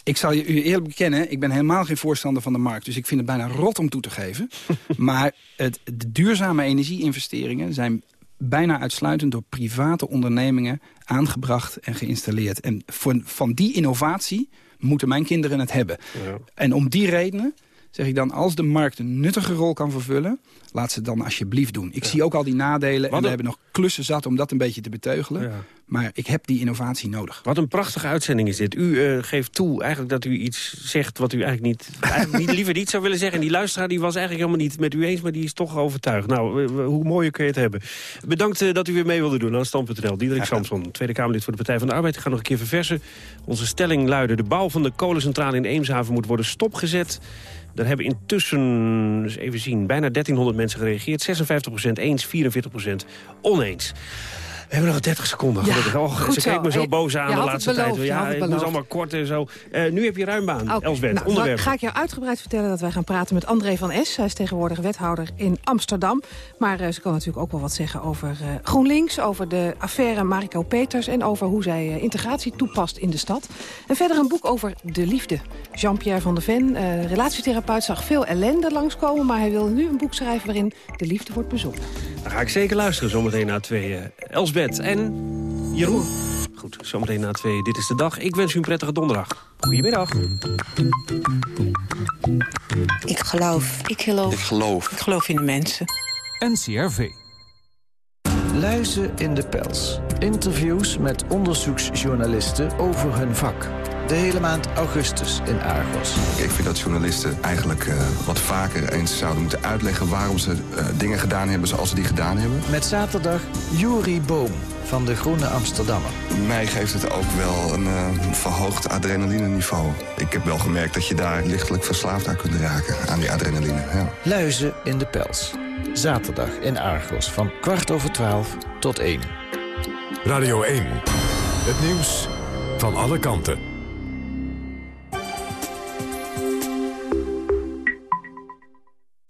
ik zal je u eerlijk bekennen, ik ben helemaal geen voorstander van de markt. Dus ik vind het bijna rot om toe te geven. maar het, de duurzame energieinvesteringen zijn bijna uitsluitend door private ondernemingen aangebracht en geïnstalleerd. En voor, van die innovatie moeten mijn kinderen het hebben. Ja. En om die redenen zeg ik dan, als de markt een nuttige rol kan vervullen... laat ze het dan alsjeblieft doen. Ik zie ook al die nadelen en we hebben nog klussen zat om dat een beetje te beteugelen. Ja. Maar ik heb die innovatie nodig. Wat een prachtige uitzending is dit. U uh, geeft toe eigenlijk dat u iets zegt wat u eigenlijk niet, eigenlijk niet liever niet zou willen zeggen. En die luisteraar die was eigenlijk helemaal niet met u eens, maar die is toch overtuigd. Nou, hoe mooier kun je het hebben. Bedankt uh, dat u weer mee wilde doen aan Stand.nl. Diederik Samson, Tweede Kamerlid voor de Partij van de Arbeid. Ik ga nog een keer verversen. Onze stelling luidde, de bouw van de kolencentrale in Eemshaven moet worden stopgezet. Daar hebben intussen, even zien, bijna 1300 mensen gereageerd. 56% eens, 44% oneens. We hebben nog 30 seconden. Ja, oh, ze kijkt me zo boos aan de laatste tijd. Ja, het moet allemaal kort en zo. Uh, nu heb je ruim baan, okay. Elsbeth. Nou, onderwerp. ga ik jou uitgebreid vertellen dat wij gaan praten met André van S. Hij is tegenwoordig wethouder in Amsterdam. Maar uh, ze kan natuurlijk ook wel wat zeggen over uh, GroenLinks... over de affaire Mariko Peters... en over hoe zij integratie toepast in de stad. En verder een boek over de liefde. Jean-Pierre van der Ven, relatietherapeut, zag veel ellende langskomen... maar hij wil nu een boek schrijven waarin de liefde wordt bezongen. Dan ga ik zeker luisteren zometeen naar twee En Jeroen. Goed, zometeen na twee. Dit is de dag. Ik wens u een prettige donderdag. Goedemiddag. Ik geloof. Ik geloof. Ik geloof. Ik geloof in de mensen. NCRV. Luizen in de pels. Interviews met onderzoeksjournalisten over hun vak. De hele maand augustus in Argos. Ik vind dat journalisten eigenlijk uh, wat vaker eens zouden moeten uitleggen... waarom ze uh, dingen gedaan hebben zoals ze die gedaan hebben. Met zaterdag Jury Boom van de Groene Amsterdammer. Mij geeft het ook wel een uh, verhoogd adrenaline-niveau. Ik heb wel gemerkt dat je daar lichtelijk verslaafd aan kunt raken, aan die adrenaline. Ja. Luizen in de pels. Zaterdag in Argos van kwart over twaalf tot één. Radio 1. Het nieuws van alle kanten.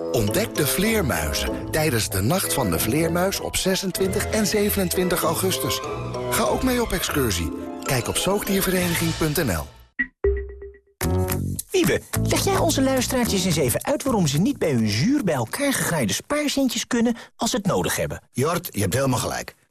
Ontdek de vleermuizen tijdens de Nacht van de Vleermuis op 26 en 27 augustus. Ga ook mee op excursie. Kijk op zoogdiervereniging.nl. Wiebe, leg jij onze luisteraartjes eens even uit... waarom ze niet bij hun zuur bij elkaar gegraaide spaarcentjes kunnen... als ze het nodig hebben? Jort, je hebt helemaal gelijk.